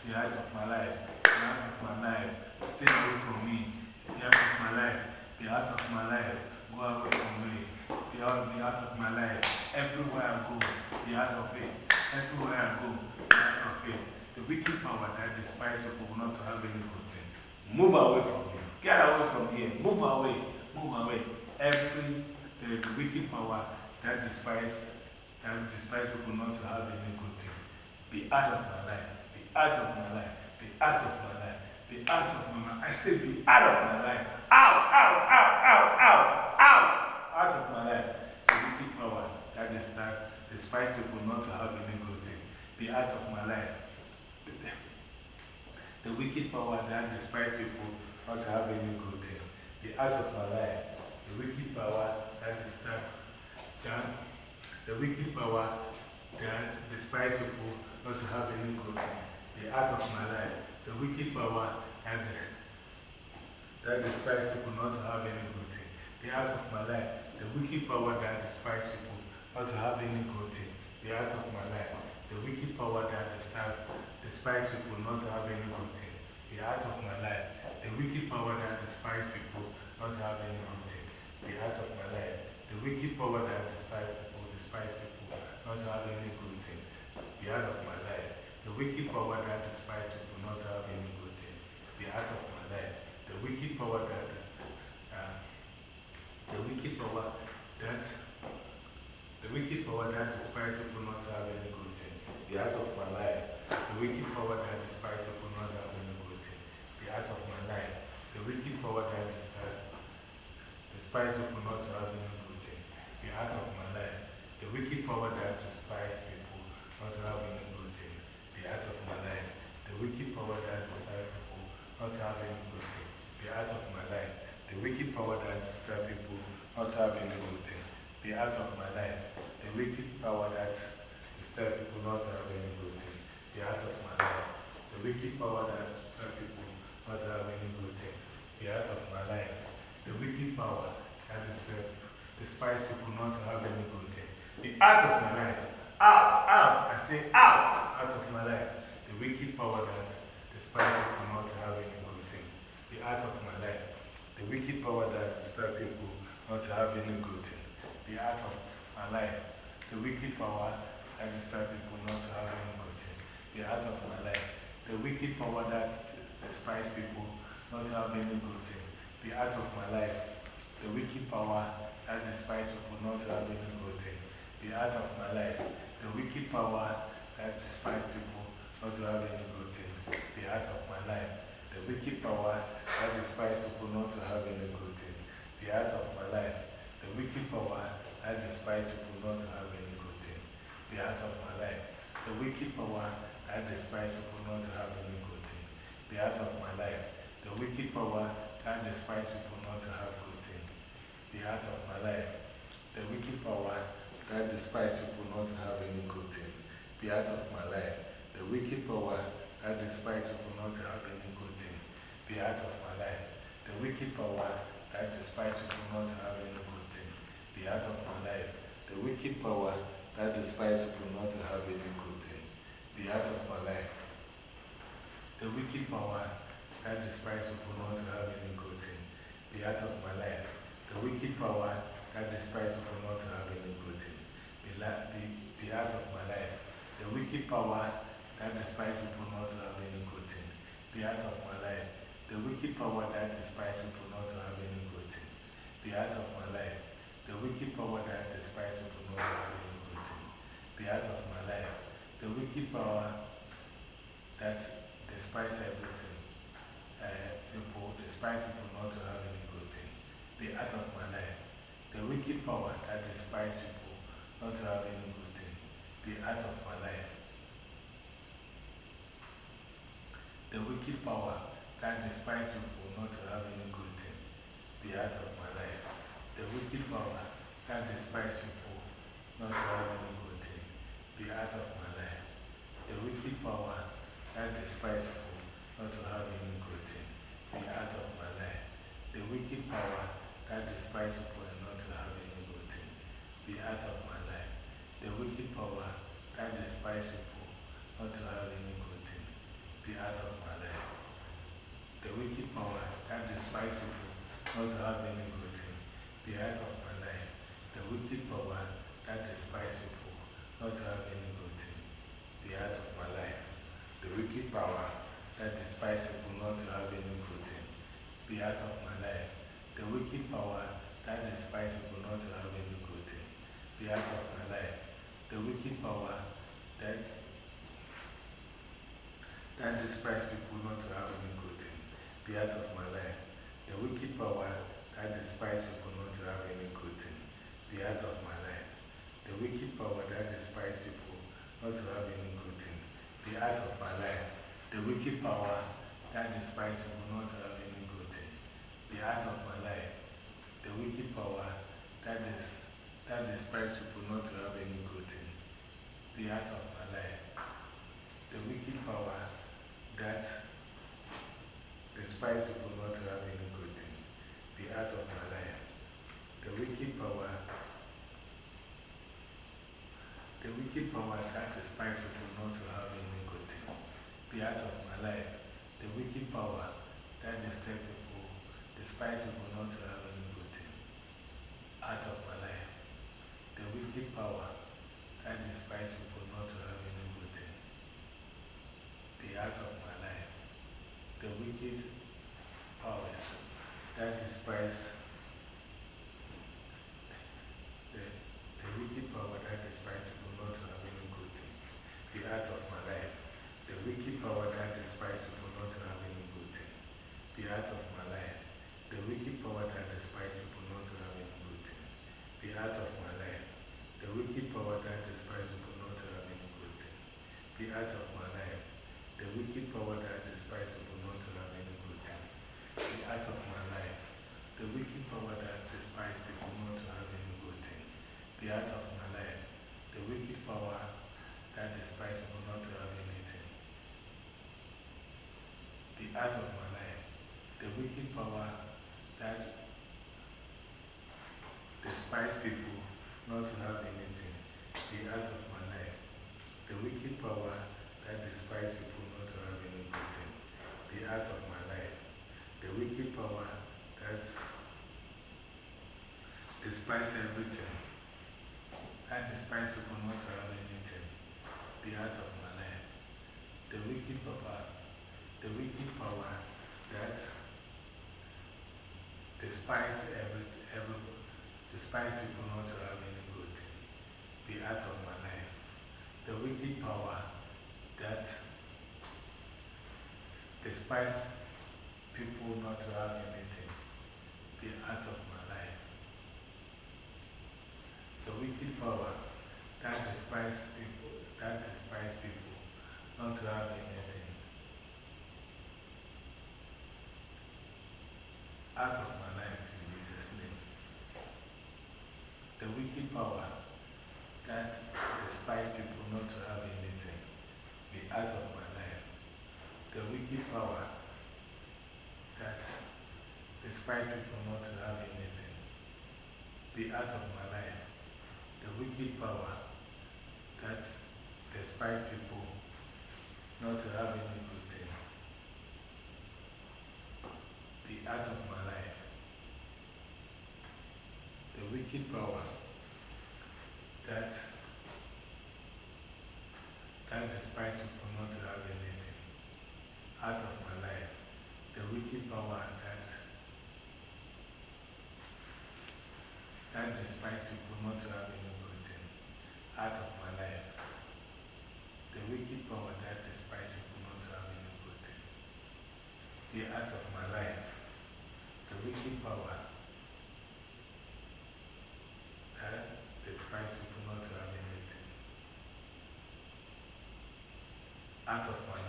Be out of my life. Be out of my life. Stay away from me. Be out of my life. Be out of my life. Go away from me. Be out, be out of my life. Everywhere I go, be out of it. Everywhere I go, be out of it. The wicked power that despise people not to have any good thing. Move away from here. Get away from here. Move away. Move away. Every the wicked power that despise, that despise people not to have any good thing. Be out of my life. Be out of my life. Be out of my life. Be out of my life. I say be out of my life. Out, out, out, out, out, out, out of my life. The wicked power that despise people not to have any good thing. be out of my life. The wicked power that despise people not to have any good thing. Be out of my life. The wicked power that despise, the wicked power that despise people not to have any good thing. Be out of my life. The wicked power and that despise people not to have any good thing. Be out of my life. The wicked power that despise people not to have any good thing. Be out of my life the wicked power that despise people not to have any good thing. Be out of my life. The wicked power that despise people not to have any good Be out of my life. The wicked power that despise people, despise people not to have any good thing. Be out of my life. The wicked power that despise people not to have any good thing. Be out of my life. The wicked power that uh, the wicked power that the wicked power that despise people not to have any good thing. the out of my life. The wicked power that despise people not having a good thing. The out of my life. The wicked power that despise people not having good. The out of my life. The wicked power that despise people not having good thing. The out of my life. The wicked power that despise people not having good thing. The out of my life. The wicked power that despise people not having good thing. The out of my life. The wicked power that tell people not having good thing. The out of my life. The wicked power that tell people not having good thing. The out of my life. The wicked power that despise people not to have any good thing. The out of my life. Out, out. I say out, out of my life. The wicked power that despise people not to have any good thing. The out of my life. The wicked power that despise people not to have any good thing. The out of my life. The wicked power I start people not to have any good thing. The out of my life. The wicked power that despise people not to have any good thing. The out of my life. The wicked power that despise people not to have any good thing. The out of my life. The wicked power that despise people not to have any good thing. The out of my life. The wicked power that despise people not to have any good thing. The out of my life. The wicked power that despise people not to have any the out of my life. The wicked power that despise people not to have any good thing. The art of my life, the wicked power that despise people not to have good thing. The art of my life, the wicked power that despise people not to have any good thing. The art of my life, the wicked power that despise people not to have any good thing. The art of my life, the wicked power that despise people not to have any good thing. The art of my life, the wicked power that despise people not to have any good thing. The art of my life, the wicked power that despise people not to have any good thing. The art of my life, the wicked power that despise people not to have any good thing. The, the, the art of my life, the wicked power that despise people not to have any good thing. The art of my life, the wicked power that despise people not to have any good thing. The art of my life, the wicked power that despise people not to have any good thing. The art of my life, the wicked power that despise everything. Uh, people despise people not to have any good thing. The art of my life, the wicked power that despise people not to have any good thing. The art of my life. The wicked power that despise people not to have any good thing. The art of my life. The wicked power that despise people not to have any good thing. The art of my life. The wicked power that despise people not to have any thing. The art of my life. The wicked power that despise people not to have any good thing. The art of my life. The wicked power that despise people not to have any thing. The art of my life. The wicked power that despise people not to have any thing. The art of my life. The wicked power that despise people not to have any thing. The art of my life. The wicked power that despise people not to have any thing. The art of my life. The wicked power that despise people not to have any thing. The art of my life. The wicked power that, that despise people not to have any thing. The art of my life. The wicked power that despise people not to have any thing. The art of my life. The wicked power that despise people not to have any thing. The art of my life. The wicked power that despise people not have any good thing. The art of my life. The wicked power that, is, that despise people not have any good thing. The art of my life. The wicked power that despise people not have any good thing. The art of my life. The wicked power. The wicked power that despise people not have. The out of my life. The wicked power that disturb people, despise people not any good thing. Art of my life. The wicked power that despise people not to have any good thing. The art of my life. The wicked powers that despise the, the wicked power that despise people not to have any good thing. The art of my life. The wicked power that despise people not to have any good thing. The art of my life. The wicked power that despise people not to have any good thing. The art of my life. The wicked power that despise people not to have any good thing. The art of my life. The wicked power that despise people not to have any good thing. The art of my life. The wicked power that despise people not to have any good thing. The art of my life. The wicked power that despise people not to have anything. The art of my life. The wicked power that despise people not to have anything. The art of my life. The wicked power that despise people not to have any good thing. The art of my life. The wicked power that despise everything. I despise people not to have anything. The art of my life. The wicked power. The wicked power that despise every, every, despise people not to have any good. The art of my life. The wicked power that despise people not to have anything. The art of wicked power that despise people, that despise people, not to have anything. Out of my life in Jesus' name. The wicked power that despise people not to have anything, be out of my life. The wicked power that despise people not to have anything, be out of my life. The wicked power that despise people not to have any good thing be out of my life. The wicked power that that despite people not to have anything out of my life. The wicked power that that despite people not to have any good thing out of my life. The wicked power that despite people not to have any good thing be out of my life. The wicked power that despite people not to have anything out of my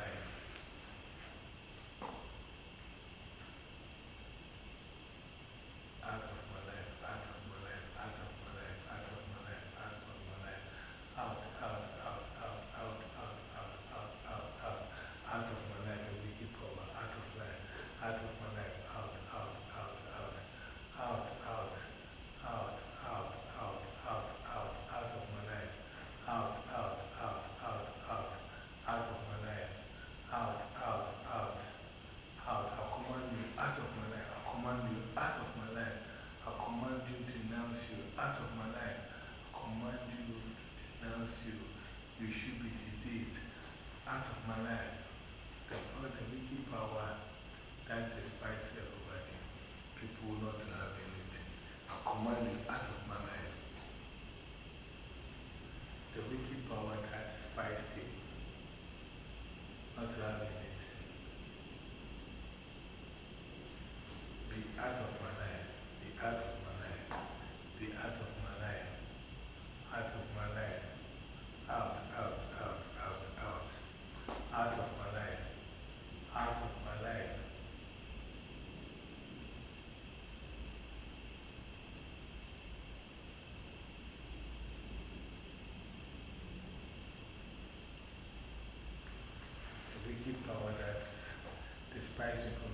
out of my life. The wicked power that despises everybody, people will not have anything. I command you out of my life. The wicked power that despises people, not to have anything. Be out of my life. Be out of surprised at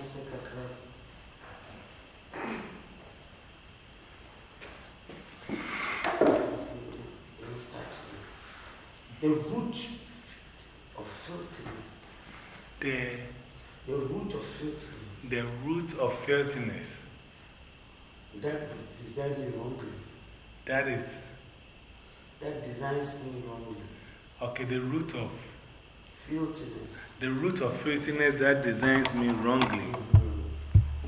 Now, Sakakra. The root of filthiness. The, the root of filthiness. The root of filthiness. That designs me wrongly. That is. That designs me wrongly. Okay, the root of filthiness. The root of filthiness that designs me wrongly.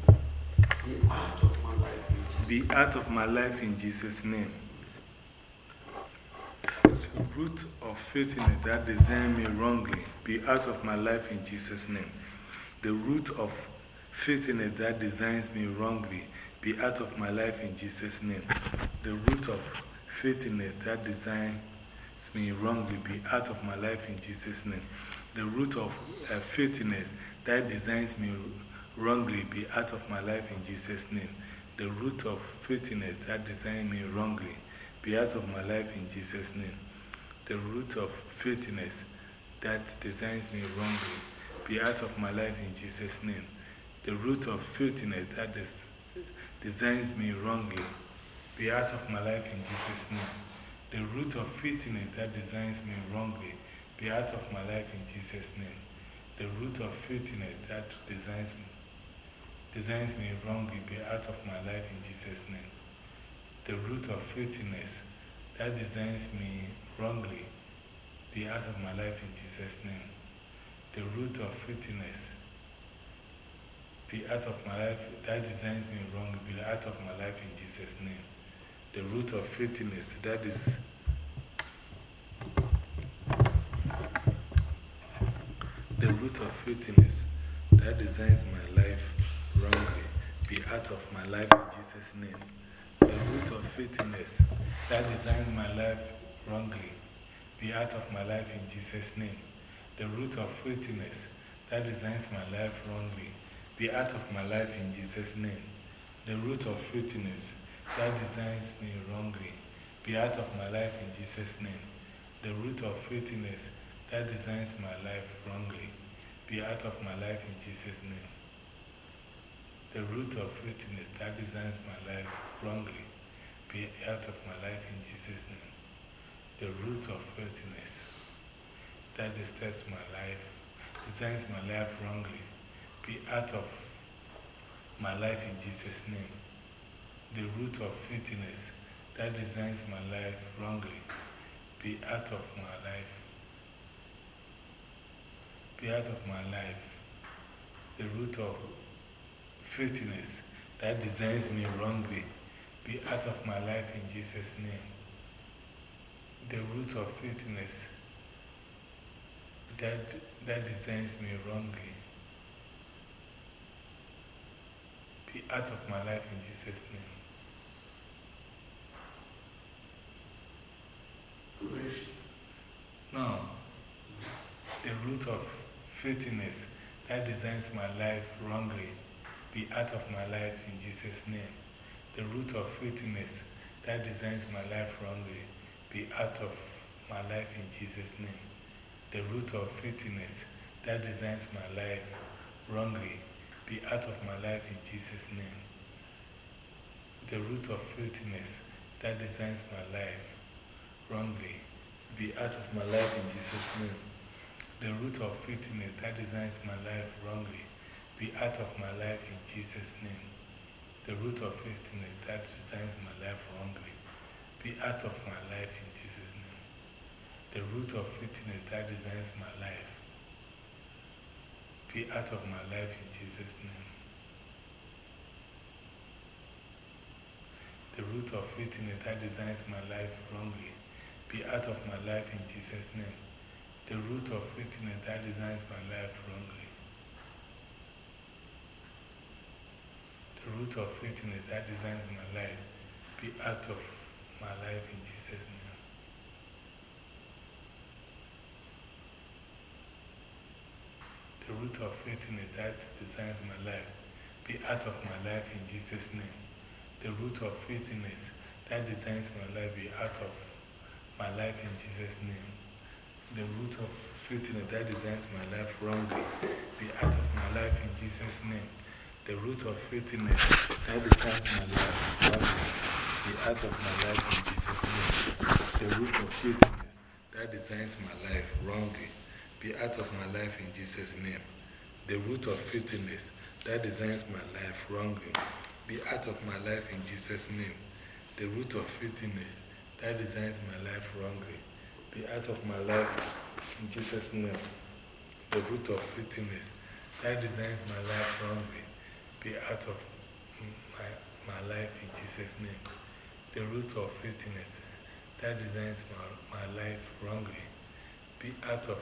The art of my life in Jesus. The art of my life in Jesus' name. The root of filthiness that designs me wrongly. Be out of my life in Jesus' name. The root of filthiness that designs me wrongly. Be out of my life in Jesus' name. The root of filthiness that designs me wrongly. Be out of my life in Jesus' name the root of uh, filthiness that designs me wrongly be out of my life in Jesus' name. The root of filthiness that designs me wrongly be out of my life in Jesus' name. The root of filthiness that designs me wrongly be out of my life in Jesus' name. The root of filthiness that des designs me wrongly be out of my life in Jesus' name. The root of filthiness that designs me wrongly be out of my life in Jesus' name. The root of filthiness that designs me, designs me wrongly be out of my life in Jesus' name. The root of filthiness that designs me wrongly be out of my life in Jesus' name. The root of filthiness be out of my life that designs me wrongly be out of my life in Jesus' name. The root of filthiness that is the root of filthiness that designs my life wrongly be out of my life in Jesus' name. The root of filthiness that designs my life wrongly be out of my life in Jesus' name. The root of filthiness that designs my life wrongly be out of my life in Jesus' name. The root of filthiness that designs me wrongly be out of my life in Jesus' name. The root of filthiness that designs my life wrongly be out of my life in Jesus' name. The root of filthiness that designs my life wrongly be out of my life in Jesus' name. The root of filthiness that disturbs my life, designs my life wrongly, be out of my life in Jesus' name. The root of filthiness that designs my life wrongly, be out of my life be out of my life. The root of filthiness that designs me wrongly be out of my life in Jesus' name. The root of filthiness that, that designs me wrongly be out of my life in Jesus' name. No. The root of filthiness that designs my life wrongly be out of my life in Jesus' name. The root of filthiness that designs my life wrongly be out of my life in Jesus' name. The root of filthiness that designs my life wrongly be out of my life in Jesus' name. The root of filthiness that designs my life wrongly be out of my life in Jesus' name the root of filthiness that designs my life wrongly be out of my life in Jesus' name. The root of filthiness that designs my life wrongly be out of my life in Jesus' name. The root of filthiness that designs my life be out of my life in Jesus' name. The root of filthiness that designs my life wrongly be out of my life in Jesus' name the root of filthiness that designs my life wrongly. The root of filthiness that designs my life be out of my life in Jesus' name. The root of filthiness that designs my life be out of my life in Jesus' name. The root of filthiness that designs my life be out of my life in Jesus' name the root of filthiness that designs my life wrongly be out of my life in Jesus' name. The root of filthiness that designs my life wrongly be out of my life in Jesus' name. The root of filthiness that designs my life wrongly be out of my life in Jesus' name. The root of filthiness that designs my life wrongly be out of my life in Jesus' name. The root of filthiness that designs my life wrongly be out of my life in Jesus' name. The root of filthiness that designs my life wrongly be out of my, my life in Jesus' name. The root of filthiness that designs my, my life wrongly be out of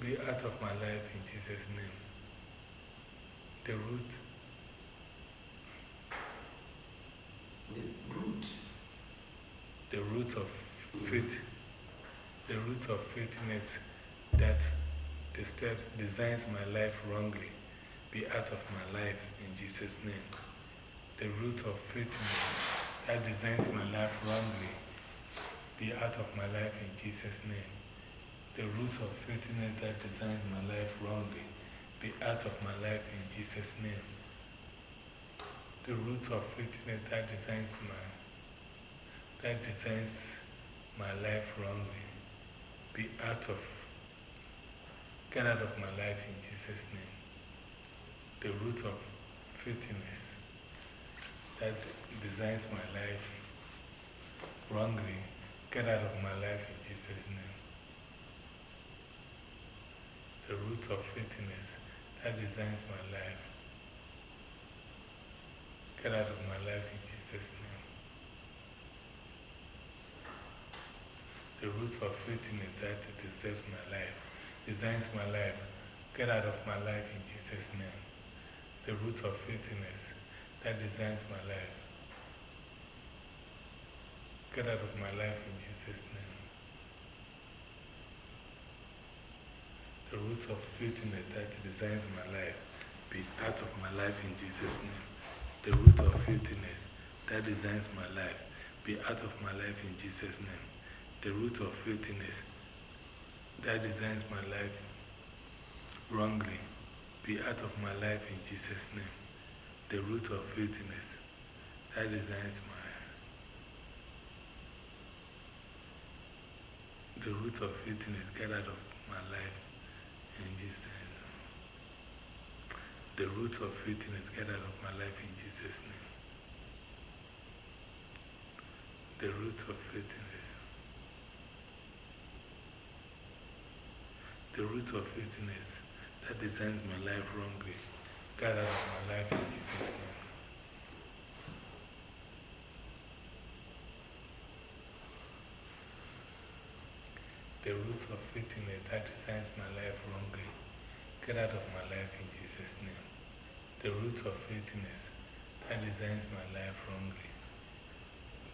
be out of my life in Jesus' name. The root The root. The root of faith, the root of faithness that steps designs my life wrongly be out of my life in Jesus' name. The root of faithness that designs my life wrongly be out of my life in Jesus' name. The root of faithness that designs my life wrongly be out of my life in Jesus' name. The root of faithness that designs my that designs my life wrongly be out of get out of my life in Jesus' name. The root of faithlessness that designs my life wrongly get out of my life in Jesus' name. The root of faithlessness that designs my life get out of my life in Jesus' name. The roots of faithiness that disturbs my life, designs my life. Get out of my life in Jesus' name. The roots of faithiness that designs my life. Get out of my life in Jesus' name. The roots of faithiness that designs my life be out of my life in Jesus' name. The root of faithiness that designs my life be out of my life in Jesus' name the root of filthiness that designs my life wrongly be out of my life in Jesus' name. The root of filthiness that designs my the root of filthiness get out of my life in Jesus' name. The root of filthiness get out of my life in Jesus' name. The root of filthiness. The root of filthiness that designs my life wrongly. Get out of my life in Jesus' name. The root of filthiness that designs my life wrongly. Get out of my life in Jesus' name. The root of filthiness that designs my life wrongly.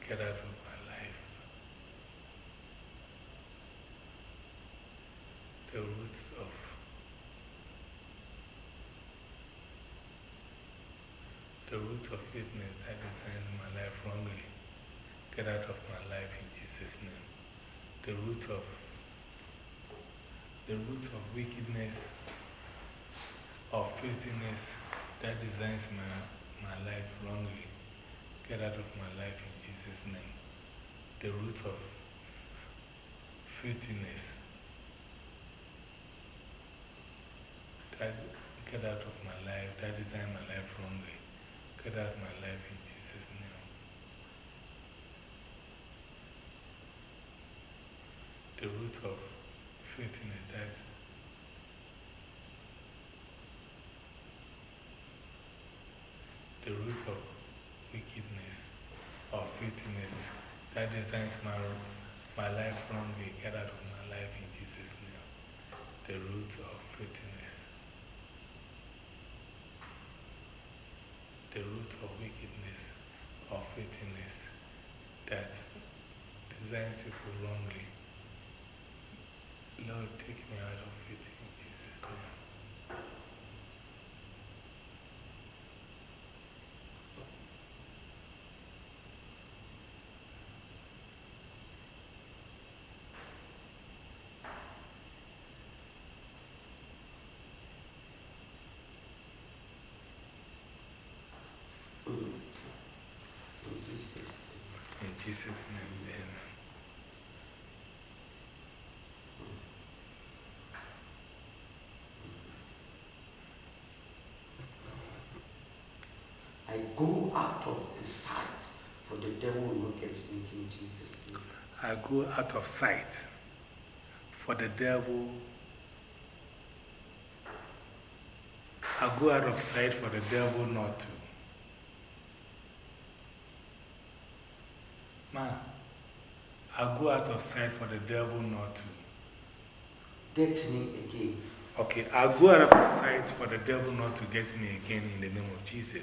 Get out of the roots of the root of fitness that designs my life wrongly. Get out of my life in Jesus' name. The root of the root of wickedness, of filthiness that designs my, my life wrongly. Get out of my life in Jesus' name. The root of filthiness that get out of my life, that design my life wrongly. Get out of my life in Jesus' name. The root of faith in it, that the root of wickedness or filthiness that designs my, my life wrongly. Get out of my life in Jesus' name. The root of filthiness. The root of wickedness or filthiness that designs people wrongly. Lord, take me out of it in Jesus' name. Jesus' name, amen. I go out of the sight, for the devil will not get me in Jesus' name. I go out of sight, for the devil. I go out of sight for the devil not to. I go out of sight for the devil not to. Get me again. Okay, I'll go out of sight for the devil not to get me again in the name of Jesus.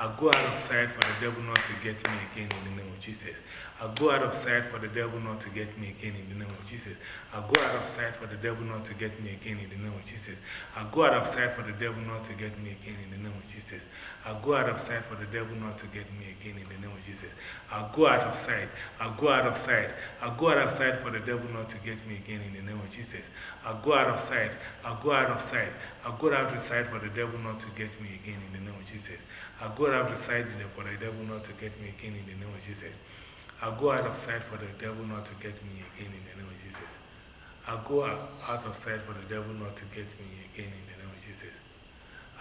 I'll go out of sight for the devil not to get me again in the name of Jesus. I'll go out of sight for the devil not to get me again in the name of Jesus. I'll go out of sight for the devil not to get me again in the name of Jesus. I'll go out of sight for the devil not to get me again in the name of Jesus. I'll go out of sight for the devil not to get me again in the name of Jesus. I'll go out of sight. I'll go out of sight. I'll go out of sight for the devil not to get me again in the name of Jesus. I'll go out of sight. I'll go out of sight. I'll go out of sight for the devil not to get me again in the name of Jesus. I'll go out of sight for the devil not to get me again in the name of Jesus. I'll go out of sight for the devil not to get me again in the name of Jesus. I'll go out of sight for the devil not to get me again in the name of Jesus.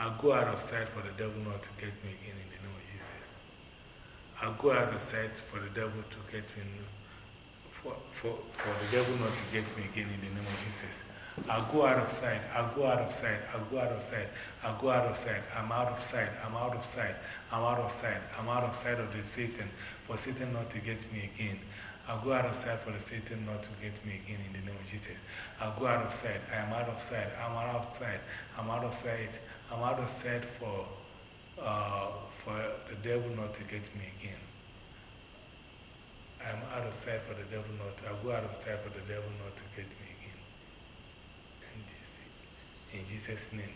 I'll go out of sight for the devil not to get me again in the name of Jesus. I'll go out of sight for the devil to get me, for, for, for the devil not to get me again in the name of Jesus. I'll go out of sight. I'll go out of sight. I'll go out of sight. I'll go out of sight. I'm out of sight. I'm out of sight. I'm out of sight. I'm out of sight of the Satan for Satan not to get me again. I'll go out of sight for the Satan not to get me again in the name of Jesus. I'll go out of sight. I am out of sight. I'm out of sight. I'm out of sight. I'm out of sight for, uh, for the devil not to get me again. I'm out of sight for the devil not to, I'll go out of sight for the devil not to get me in Jesus' name.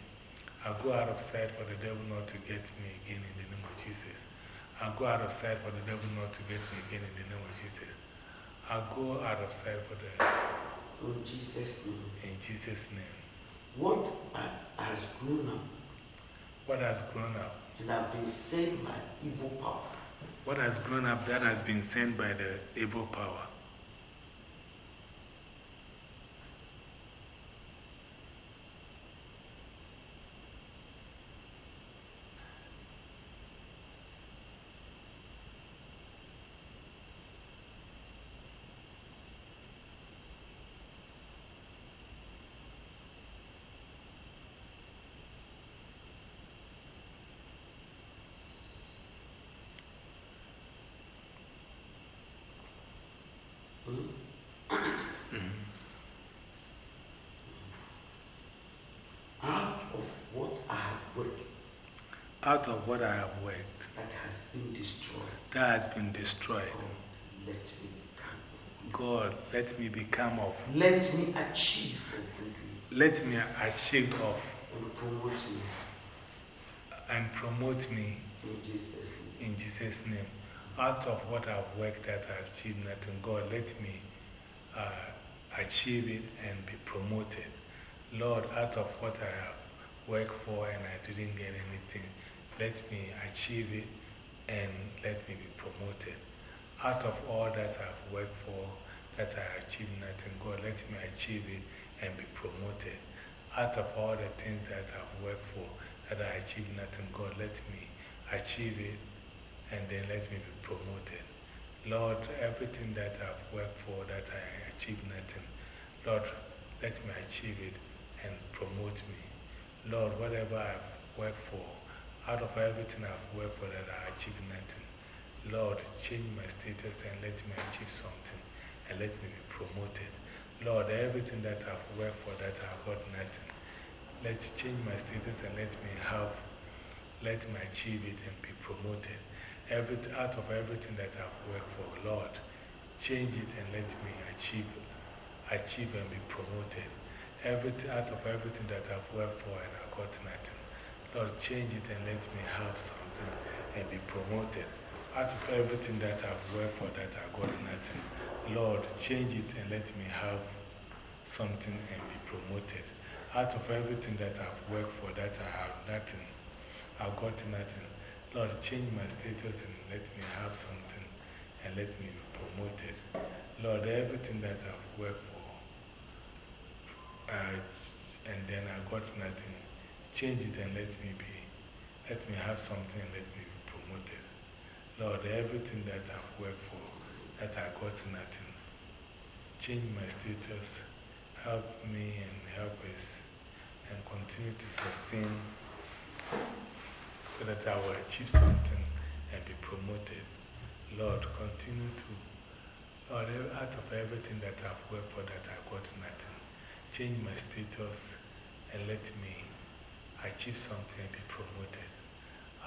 I'll go out of sight for the devil not to get me again in the name of Jesus. I'll go out of sight for the devil not to get me again in the name of Jesus. I'll go out of sight for the. In Jesus' name. In Jesus' name. What has grown up? What has grown up? And have been sent by evil power. What has grown up that has been sent by the evil power? Out of what I have worked. Out of what I have worked. That has been destroyed. That has been destroyed. God, let me become. God, let me become of. Let me achieve Let me achieve of. And promote me. And promote me. In Jesus' name. In Jesus' name. Out of what I've worked that I've achieved nothing, God, let me uh, achieve it and be promoted. Lord, out of what I have worked for and I didn't get anything, let me achieve it and let me be promoted. Out of all that I've worked for, that I achieved nothing, God, let me achieve it and be promoted. Out of all the things that I've worked for, that I achieved nothing, God, let me achieve it and then let me be promoted. Lord, everything that I've worked for, that I achieved nothing, Lord, let me achieve it and promote me. Lord, whatever I've worked for, out of everything I've worked for that I achieved nothing, Lord, change my status and let me achieve something and let me be promoted. Lord, everything that I've worked for that I've got nothing, let's change my status and let me have, let me achieve it and be promoted. Every, out of everything that I've worked for, Lord, change it and let me achieve, achieve and be promoted. Everything, out of everything that I've worked for and I've got nothing, Lord, change it and let me have something and be promoted. Out of everything that I've worked for that I've got nothing, Lord, change it and let me have something and be promoted. Out of everything that I've worked for that I have nothing, I've got nothing, Lord, change my status and let me have something and let me be promoted. Lord, everything that I've worked for, uh, and then I got nothing, change it and let me be, let me have something let me be promoted. Lord, everything that I've worked for, that I got nothing, change my status, help me and help us, and continue to sustain so that I will achieve something and be promoted. Lord, continue to, Lord, out of everything that I've worked for that I got nothing, change my status and let me achieve something and be promoted.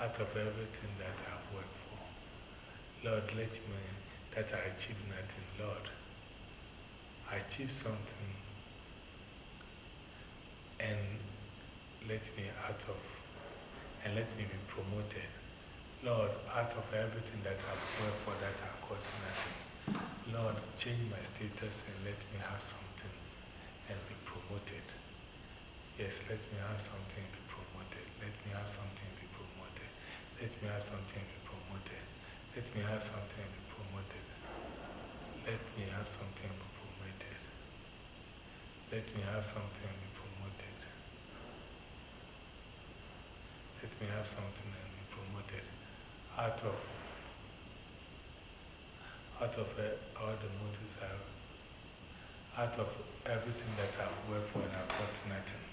Out of everything that I've worked for, Lord, let me, that I achieve nothing, Lord, I achieve something and let me out of, and let me be promoted. Lord, out of everything that I've worked for that I've got nothing, Lord, change my status and let me have something and be promoted. Yes, let me have something. Let me have something be promoted. Let me have something be promoted. Let me have something be promoted. Let me have something be promoted. Let me have something be promoted. Let me have something be promoted out of, out of uh, all the motives I've out of everything that I've worked for and I've got nothing.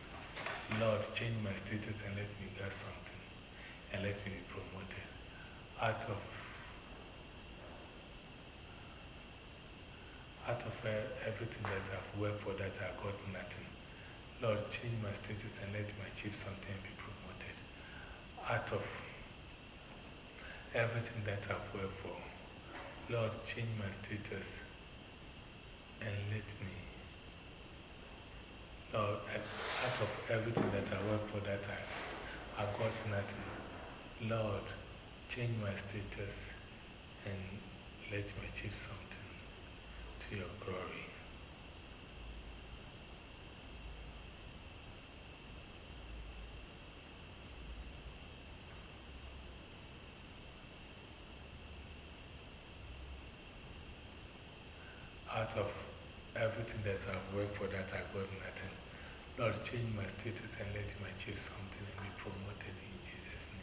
Lord, change my status and let me get something and let me be promoted. Out of, out of uh, everything that I've worked for that I got nothing. Lord, change my status and let me achieve something and be promoted. Out of everything that I've worked for. Lord, change my status and let me, Lord, out of everything that I worked for that I, I got nothing. Lord, change my status and let me achieve something to your glory. out of everything that I've worked for that I got nothing. Lord, change my status and let me achieve something and be promoted in Jesus' name.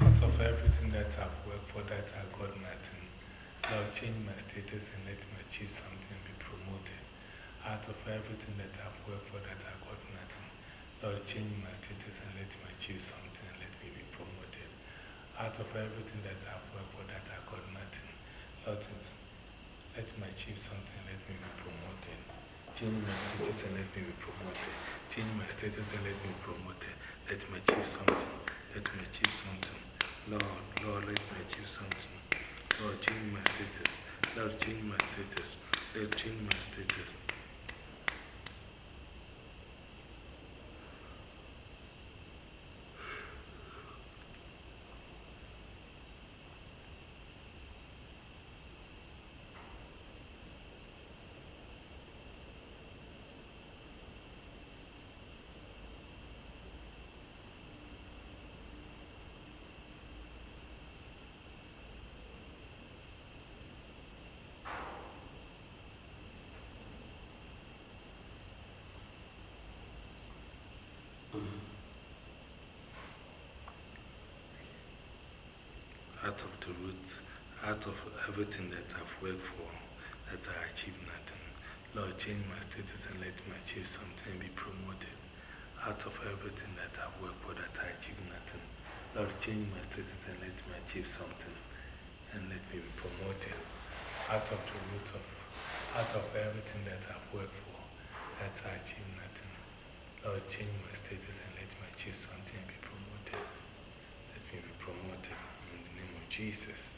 Out everything that I've worked for that I got nothing, Lord, change my status and let me achieve something and be promoted. Out of everything that I've worked for that I got nothing, Lord, change my status and let me achieve something and let me be promoted. Out of everything that I've worked for that I got nothing, Lord, let me achieve something and let me be promoted. Change my status and let me be promoted. Change my status and let me be promoted. Let me achieve something. Let me achieve something. Lord, Lord, let me achieve something. Lord, change my status. Lord, change my status. Lord, change my status. Out of the root, out of everything that I've worked for, that I achieve nothing. Lord, change my status and let me achieve something and be promoted. Out of everything that I've worked for, that I achieve nothing. Lord, change my status and let me achieve something and let me be promoted out of the root of, out of everything that I've worked for, that I achieve nothing. Lord, change my status and let me achieve something and be promoted. Jesus.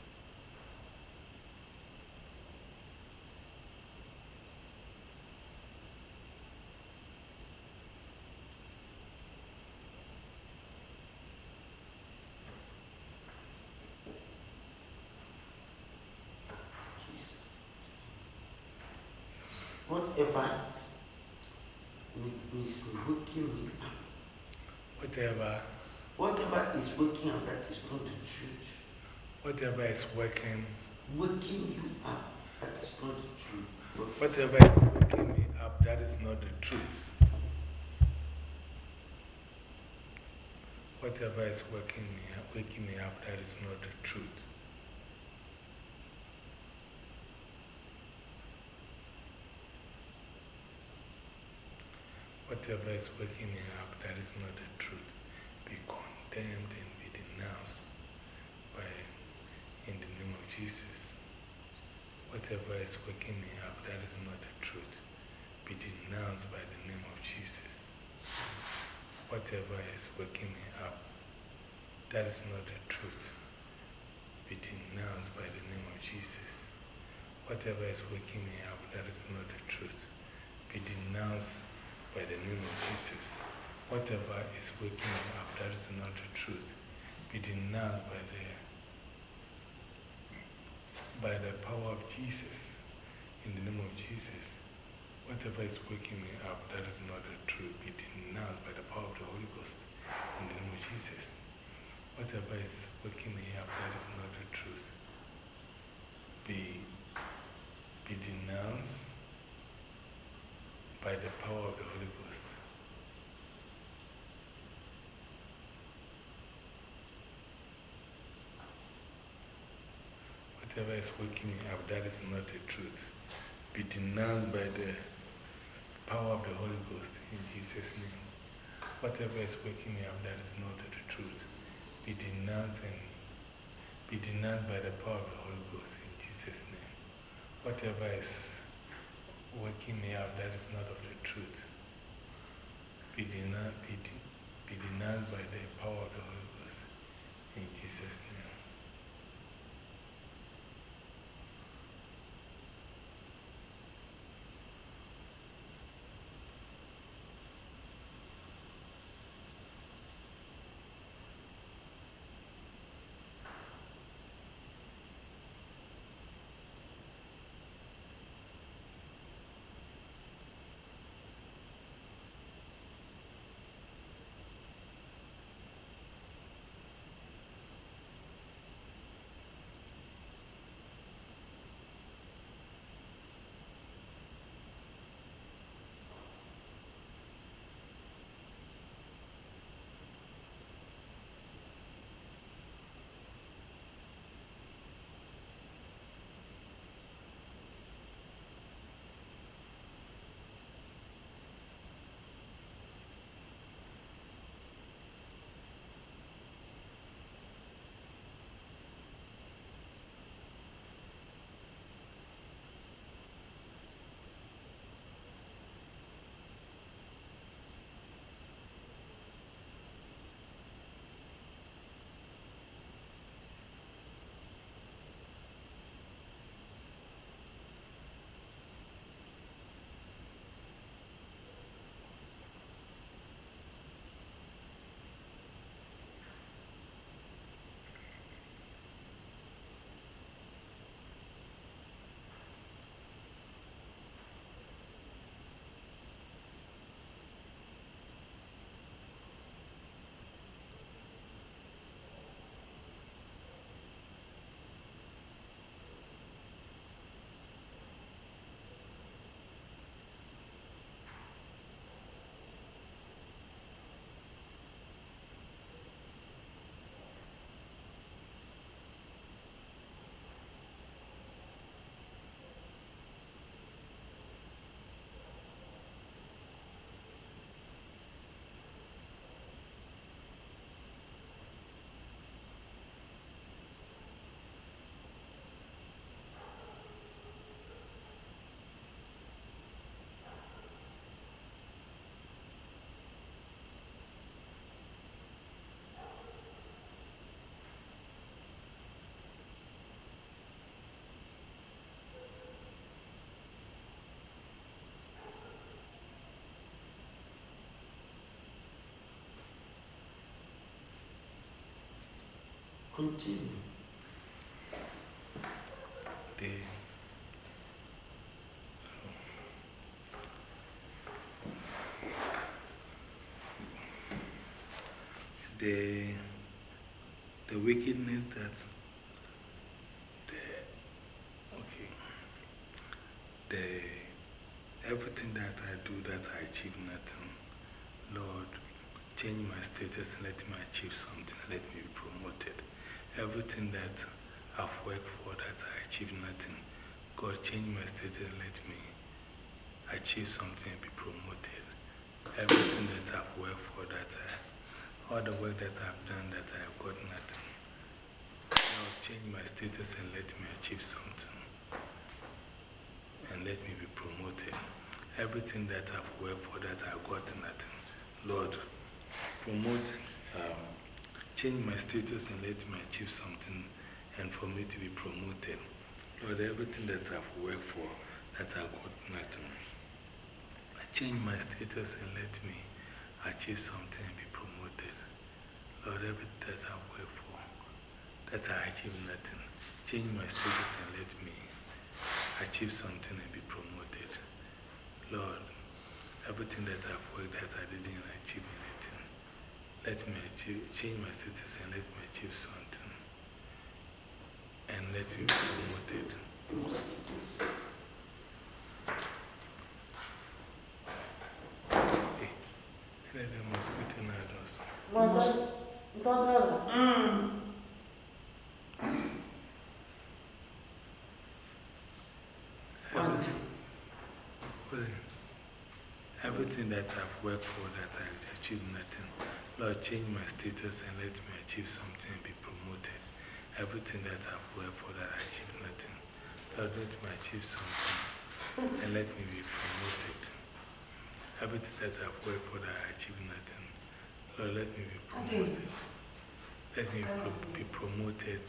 Whatever is waking me up. Whatever. Whatever is waking up, that is not the truth. Whatever is working. Waking you up, that is not the truth. Whatever is waking me up, that is not the truth. Whatever is waking me up, waking me up, that is not the truth. Whatever is waking me up, that is not the truth. Be condemned and be denounced by, in the name of Jesus. Whatever is waking me up, that is not the truth. Be denounced by the name of Jesus. Whatever is waking me up, that is not the truth. Be denounced by the name of Jesus. Whatever is waking me up, that is not the truth. Be denounced by the name of Jesus. Whatever is waking me up, that is not the truth. Be denounced by the, by the power of Jesus. In the name of Jesus. Whatever is waking me up, that is not the truth. Be denounced by the power of the Holy Ghost. In the name of Jesus. Whatever is waking me up, that is not the truth. Be, be denounced by the power of the Holy Ghost. Whatever is waking me up, that is not the truth. Be denounced by the power of the Holy Ghost in Jesus' name. Whatever is waking me up, that is not the truth. Be denounced and be denounced by the power of the Holy Ghost in Jesus' name. Whatever is waking me up that is not of the truth. Be denied, be, be denied by the power of the Holy Ghost. In Jesus' name. Continue. The, the, the wickedness that the, okay, the, everything that I do that I achieve nothing, Lord, change my status and let me achieve something, let me be promoted. Everything that I've worked for that I achieved nothing, God, change my status and let me achieve something and be promoted. Everything that I've worked for that I all the work that I've done that I've got nothing. Now change my status and let me achieve something. And let me be promoted. Everything that I've worked for that I've got nothing. Lord, promote, um, change my status and let me achieve something and for me to be promoted. Lord, everything that I've worked for that I've got nothing. Change my status and let me achieve something and be promoted. Lord, everything that I work for, that I achieve nothing, change my status and let me achieve something and be promoted. Lord, everything that I've worked that I didn't achieve let me achieve, change my status and let me achieve something and let me be promoted. Hey, let them mosquito not also. Mm. Everything, everything that I've worked for that I've achieved nothing. Lord, change my status and let me achieve something and be promoted. Everything that I've worked for that I achieved nothing. Lord, let me achieve something and let me be promoted. Everything that I've worked for that I achieved nothing. Lord, let me be promoted. Let me pro be promoted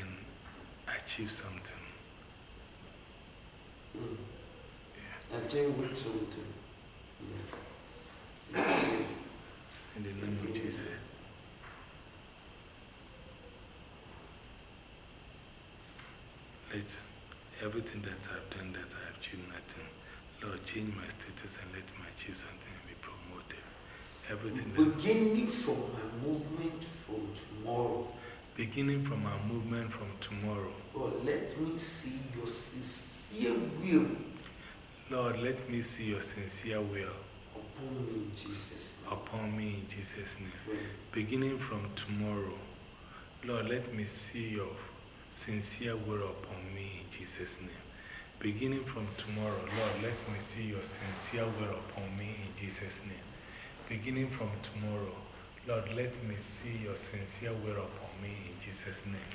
and achieve something. Mm. Yeah. I think with something. In the name of Jesus. Let everything that I've done that I've achieved nothing, Lord, change my status and let me achieve something and be promoted. Everything that, Beginning from my movement from tomorrow, beginning from our movement from tomorrow, Lord, let me see your sincere will Lord, let me see your sincere will upon me in Jesus' name. upon me Jesus' name. Beginning from tomorrow, Lord, let me see your sincere will upon me in Jesus' name. Beginning from tomorrow, Lord, let me see your sincere will upon me in Jesus' name. Beginning from tomorrow, Lord, let me see your sincere will upon me in Jesus' name.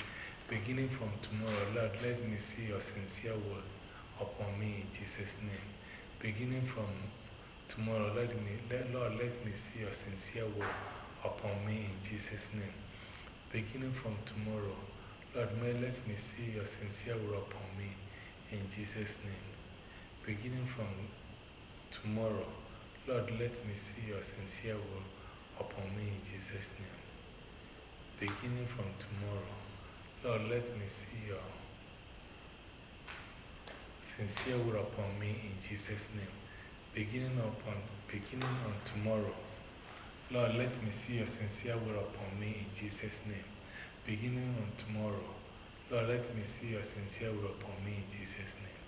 Beginning from tomorrow, Lord, let me see your sincere will upon me in Jesus' name. Beginning from tomorrow, let me, let, Lord, let me see your sincere will upon me in Jesus' name. Beginning from tomorrow, Lord, may let me see your sincere will upon me in Jesus' name. Beginning from tomorrow, Lord, let me see your sincere will upon me in Jesus' name. Beginning from tomorrow, Lord, let me see your sincere will upon me in Jesus' name. Beginning upon um, beginning on tomorrow, Lord, let me see your sincere will upon me in Jesus' name. Beginning on tomorrow, Lord, let me see your sincere will upon me in Jesus' name.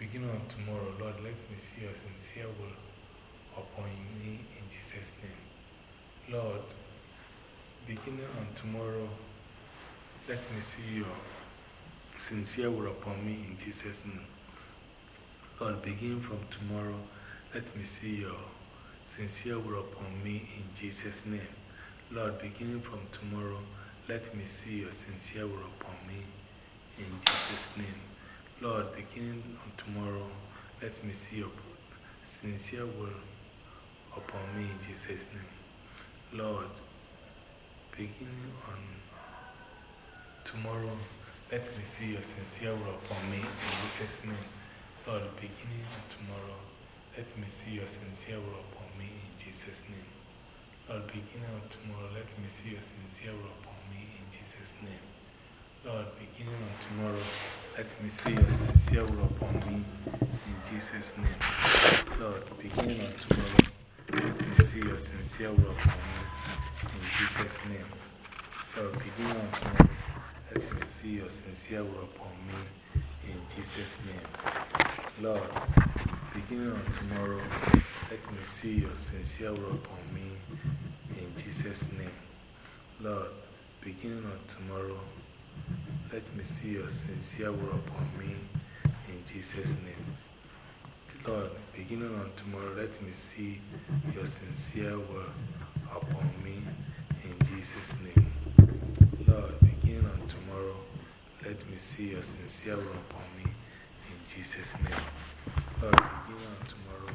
Beginning on tomorrow, Lord, let me see your sincere will upon me in Jesus' name. Lord, beginning on tomorrow, let me see your sincere will upon me in Jesus' name. Lord, beginning from tomorrow, let me see your sincere will upon me in Jesus' name. Lord, beginning from tomorrow, let me see your sincere will upon me in Jesus' name. Lord, beginning on tomorrow, let me see your sincere will upon me in Jesus' name. Lord, beginning on tomorrow, let me see your sincere will upon me in Jesus' name. Lord, beginning on tomorrow, let me see your sincere will upon me in Jesus' name. Lord, beginning of tomorrow, let me see your sincere will upon me in Jesus' name. Lord, beginning of tomorrow, let me see your sincere will upon me in Jesus' name. Lord, beginning of tomorrow, let me see your sincere will upon me in Jesus' name. Lord, beginning on tomorrow, let me see your sincere will upon me in Jesus' name. Lord, beginning on tomorrow, let me see your sincere will upon me in Jesus' name. Lord, beginning on tomorrow, let me see your sincere will upon me in Jesus' name. Lord, beginning on tomorrow, let me see your sincere will upon me in Jesus' name. Lord, beginning on tomorrow, let me see your sincere will upon me in Jesus' name. Lord, on tomorrow,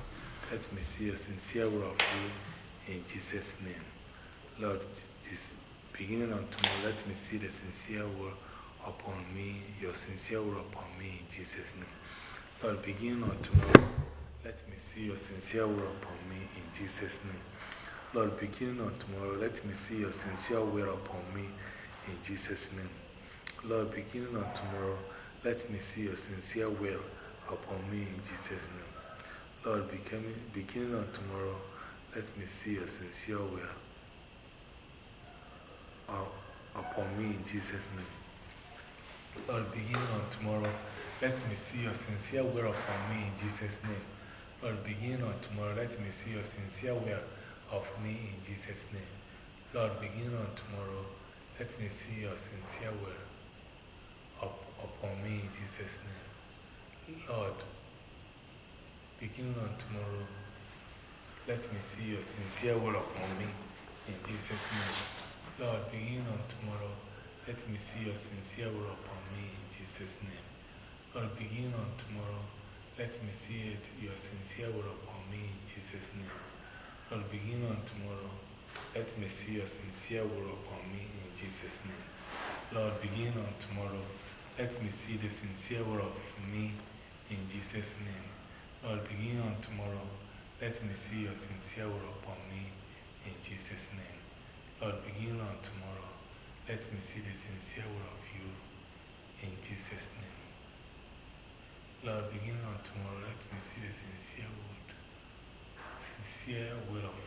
let me see your sincere will of you in Jesus' name. Lord, this beginning on tomorrow, let me see the sincere will upon me, your sincere will upon me in Jesus' name. Lord, beginning on tomorrow, let me see your sincere will upon me in Jesus' name. Lord, beginning on tomorrow, let me see your sincere will upon me in Jesus' name. Lord, beginning on tomorrow, let me see your sincere will upon me in Jesus' name. Lord, becoming, beginning uh, on tomorrow, let me see your sincere will upon me in Jesus' name. Lord, beginning on tomorrow, let me see your sincere will upon me in Jesus' name. Lord, beginning on tomorrow, let me see your sincere will of me in Jesus' name. Lord, beginning on tomorrow, let me see your sincere will up, upon me in Jesus' name. Lord, beginning on tomorrow, let me see your sincere will upon me in Jesus' name. Lord, beginning on tomorrow, let me see your sincere will upon me in Jesus' name. Lord, beginning on tomorrow, let me see it, your sincere will upon me in Jesus' name. Lord, beginning on tomorrow, let me see your sincere upon me in Jesus' name. Lord, beginning on tomorrow, let me see the sincere will of me in Jesus' name. Lord, beginning on tomorrow, let me see your sincere will upon me in Jesus' name. Lord, beginning on tomorrow, let me see the sincere will of you in Jesus' name. Lord, beginning on tomorrow, let me see the sincere will, sincere will of,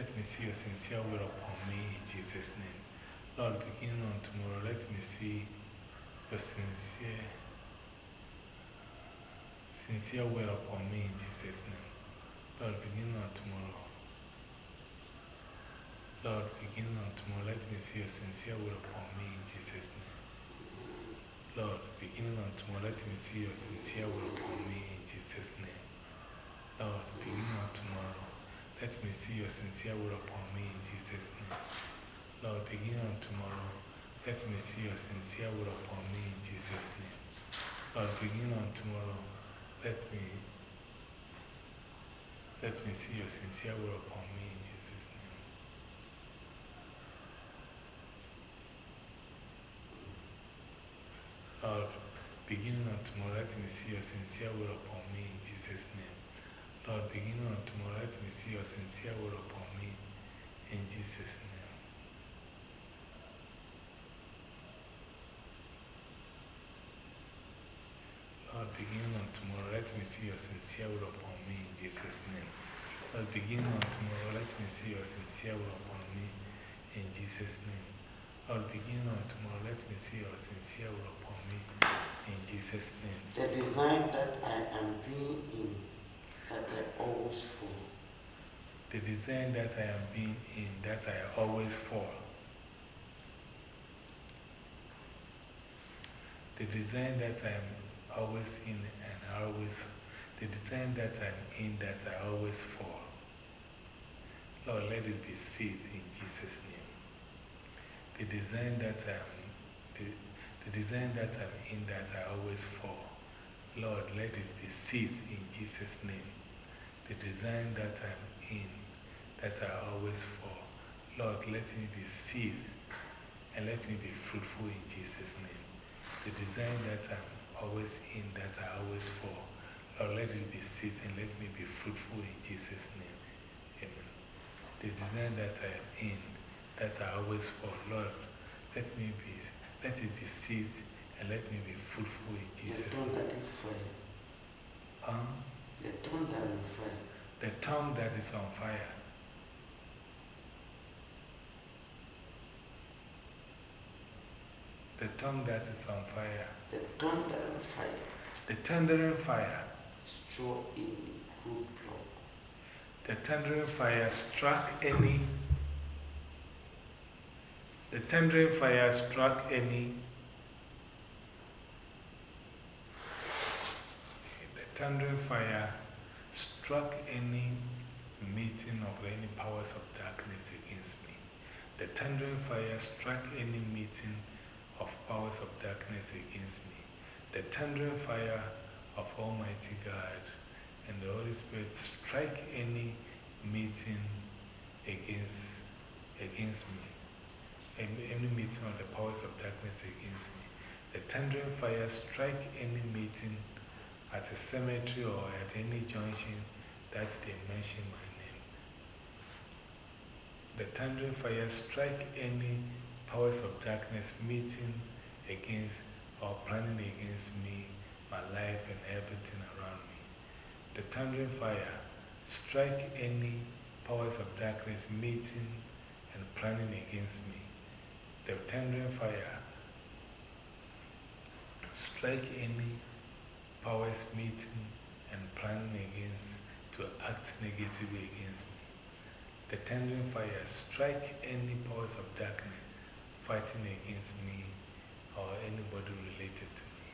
let me see your sincere will upon me in Jesus' name. Lord, beginning on tomorrow, let me see your sincere, sincere will upon me in Jesus' name. Lord, begin on tomorrow, Lord, begin on tomorrow, let me see your sincere will upon me in Jesus' name. Lord, begin on tomorrow, let me see your sincere will upon me in Jesus' name. Lord, begin on tomorrow, let me see your sincere will upon me in Jesus' name. Lord, begin on tomorrow, let me see your sincere will upon me in Jesus' name. Lord, beginning on tomorrow, let me, let me see your sincere will upon me in Jesus' name. Lord, beginning on tomorrow, let me see your sincere will upon me in Jesus' name. Lord, beginning on tomorrow, let me see your sincere will upon me in Jesus' name. Lord, beginning on tomorrow, let me see your sincere will upon me in Jesus' name. Lord, begin on tomorrow, let me see your sincere will upon me in Jesus' name. Lord, begin on tomorrow, let me see your sincere will upon me in Jesus' name. The design that I am being in, that I always fall. The design that I am being in, that I always fall. The design that I am always in and always, the design that I'm in, that I always fall. Lord, let it be seized in Jesus' name. The design that I'm, the, the design that I'm in, that I always fall. Lord, let it be seized in Jesus' name. The design that I'm in, that I always fall. Lord, let me be seized and let me be fruitful in Jesus' name. The design that I'm always in, that I always fall. Lord, let it be seized and let me be fruitful in Jesus' name. Amen. The design that I am in, that I always fall. Lord, let me be, let it be seized and let me be fruitful in Jesus' um? The tongue that is fire. The tongue that is fire. The tongue that is on fire. The tongue that is on fire. The that is fire. The tendering fire. Straw in good block. The tendering fire struck any. The tendering fire struck any. The tendering fire struck any meeting of any powers of darkness against me. The tendering fire struck any meeting of powers of darkness against me. The tendering fire of Almighty God and the Holy Spirit strike any meeting against, against me. Any, meeting of the powers of darkness against me. The tendering fire strike any meeting at a cemetery or at any junction that they mention my name. The thundering fire strike any powers of darkness meeting against or planning against me, my life, and everything around me. The thundering fire strike any powers of darkness meeting and planning against me. The thundering fire strike any powers meeting and planning against to act negatively against me. The tendering fire strike any powers of darkness fighting against me or anybody related to me.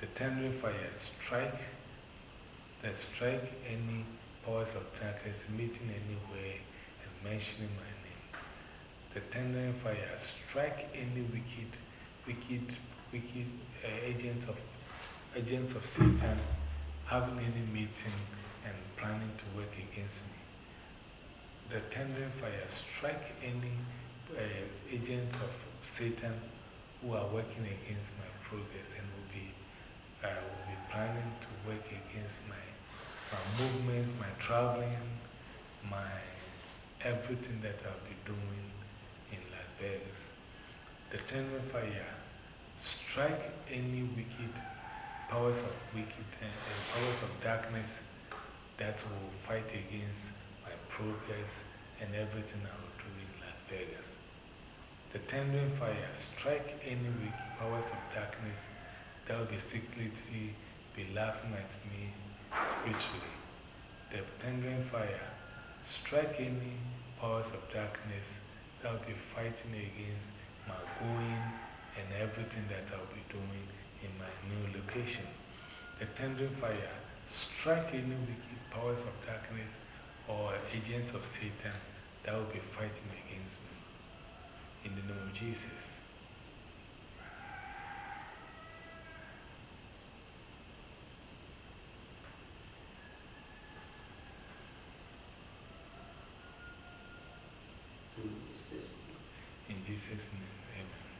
The tendering fire strike that strike any powers of darkness meeting anywhere and mentioning my name. The tendering fire strike any wicked, wicked, wicked uh, agent of agents of Satan having any meeting and planning to work against me. The tendering fire strike any uh, agents of Satan who are working against my progress and will be, uh, will be planning to work against my, my movement, my traveling, my everything that I'll be doing in Las Vegas. The tendering fire strike any wicked powers of wickedness and powers of darkness that will fight against my progress and everything I will do in Las Vegas. The tendering fire strike any wicked powers of darkness that will be secretly be laughing at me spiritually. The tendering fire strike any powers of darkness that will be fighting against my going and everything that I'll be doing in my new location. The tendering fire strike any wicked powers of darkness or agents of Satan that will be fighting. In the name of Jesus. In Jesus' name, amen.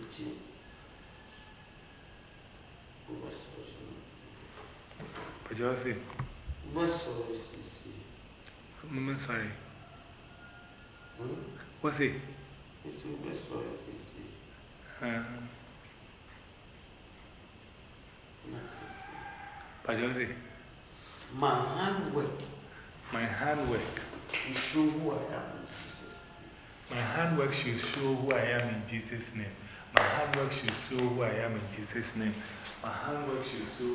nti wobɛsɔre no But you all say, wobɛsɔre sisi I'm sorry. Hmm? What's it? ɛsɛ wobɛsɔre sisi Uh, na kɛsɛ but you all say, my handwork my handwork. will show who I am in Jesus My handwork should show who I am in Jesus' name. My handwork should show who I am in Jesus' name. My handwork should show,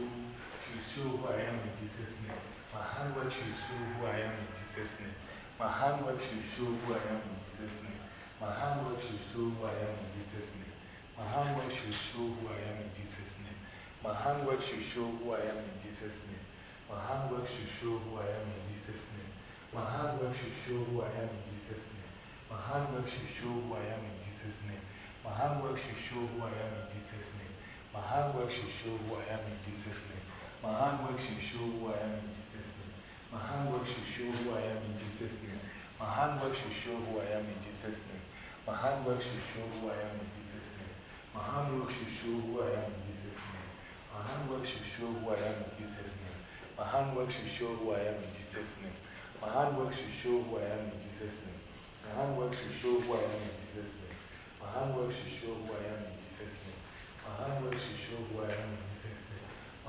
should show who I am in Jesus' name. My handwork should show who I am in Jesus' name. My handwork should show who I am in Jesus' name. My handwork should show who I am in Jesus' name. My handwork should show who I am in Jesus' name. My handwork should show who I am in Jesus' name. My handwork should show who I am in Jesus' name. My handwork should show who I am in Jesus' name. My handwork should show who I am in Jesus' name. My handwork should show who I am in Jesus' name. My handwork should show who I am in Jesus' name. My handwork should show who I am in Jesus' name. My handwork should show who I am in Jesus' name. My handwork should show who I am in Jesus' name. My handwork should show who I am in Jesus' name. My handwork should show who I am in Jesus' name. My handwork should show who I am in Jesus' name. My handwork should show who I am in Jesus' name. My handwork should show who I am in Jesus' name. My handwork should show who I am in Jesus' name. My handwork should show who I am in Jesus' name. My handwork should show who I am in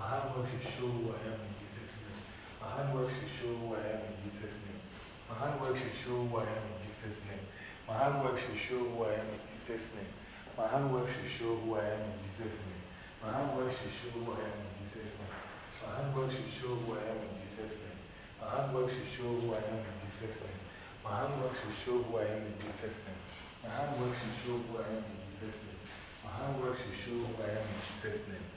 My handwork should show who I am in Jesus' name. My handwork should show who I am in Jesus' name. My handwork should show who I am in Jesus' name. My handwork should show who I am in Jesus' name. My handwork should show who I am in Jesus' name. My handwork should show who I am in Jesus' name. My handwork should show who I am in Jesus' name. My handwork should show who I am in Jesus' name. My handwork should show who I am in Jesus' name. My handwork should show who I am in Jesus' name. My handwork should show who I am in Jesus' name.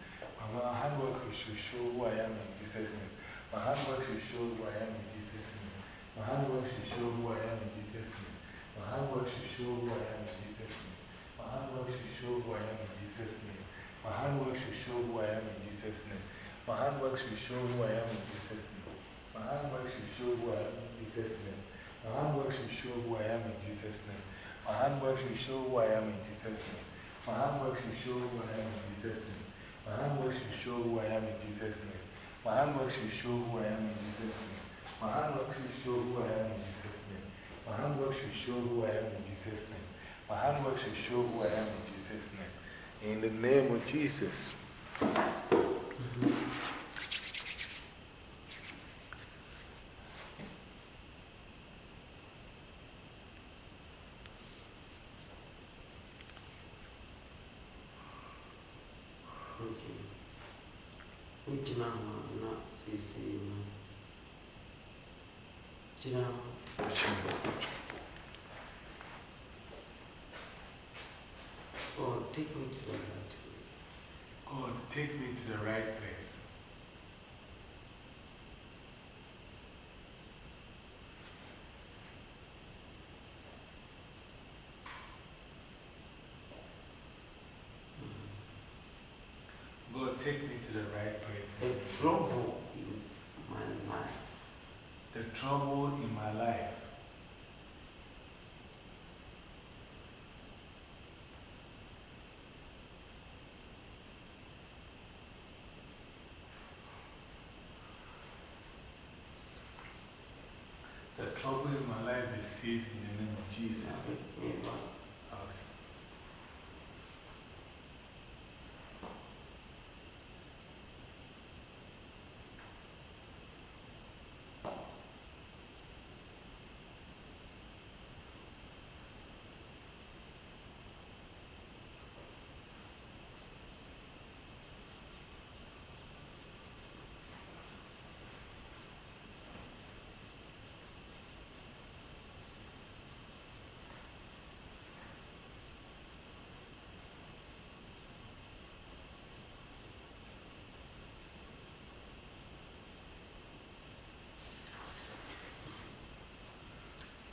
My handwork should show who I am in Jesus' name. My handwork should show who I am in Jesus' name. My handwork should show who I am in Jesus' name. My handwork should show who I am in Jesus' name. My handwork should show who I am in Jesus' name. My handwork should show who I am in Jesus' name. My handwork should show who I am in Jesus' name. My handwork should show who I am in Jesus' name. My handwork should show who I am in Jesus' name. My handwork should show who I am in Jesus' name. My handwork should show who I am in Jesus' name. My handwork should show who I am in Jesus' name. My handwork should show who I am in Jesus' name. My handwork should show who I am in Jesus' name. My handwork should show who I am in Jesus' name. My handwork should show who I am in Jesus' name. In the name of Jesus. Okay. Ujina na sisi na. Jina. Oh, take me to the right way. God, take me to the right place. God, take me to the right place. The trouble in my life. The trouble in my life. The trouble in my life is seized in the name of Jesus. Amen. Okay.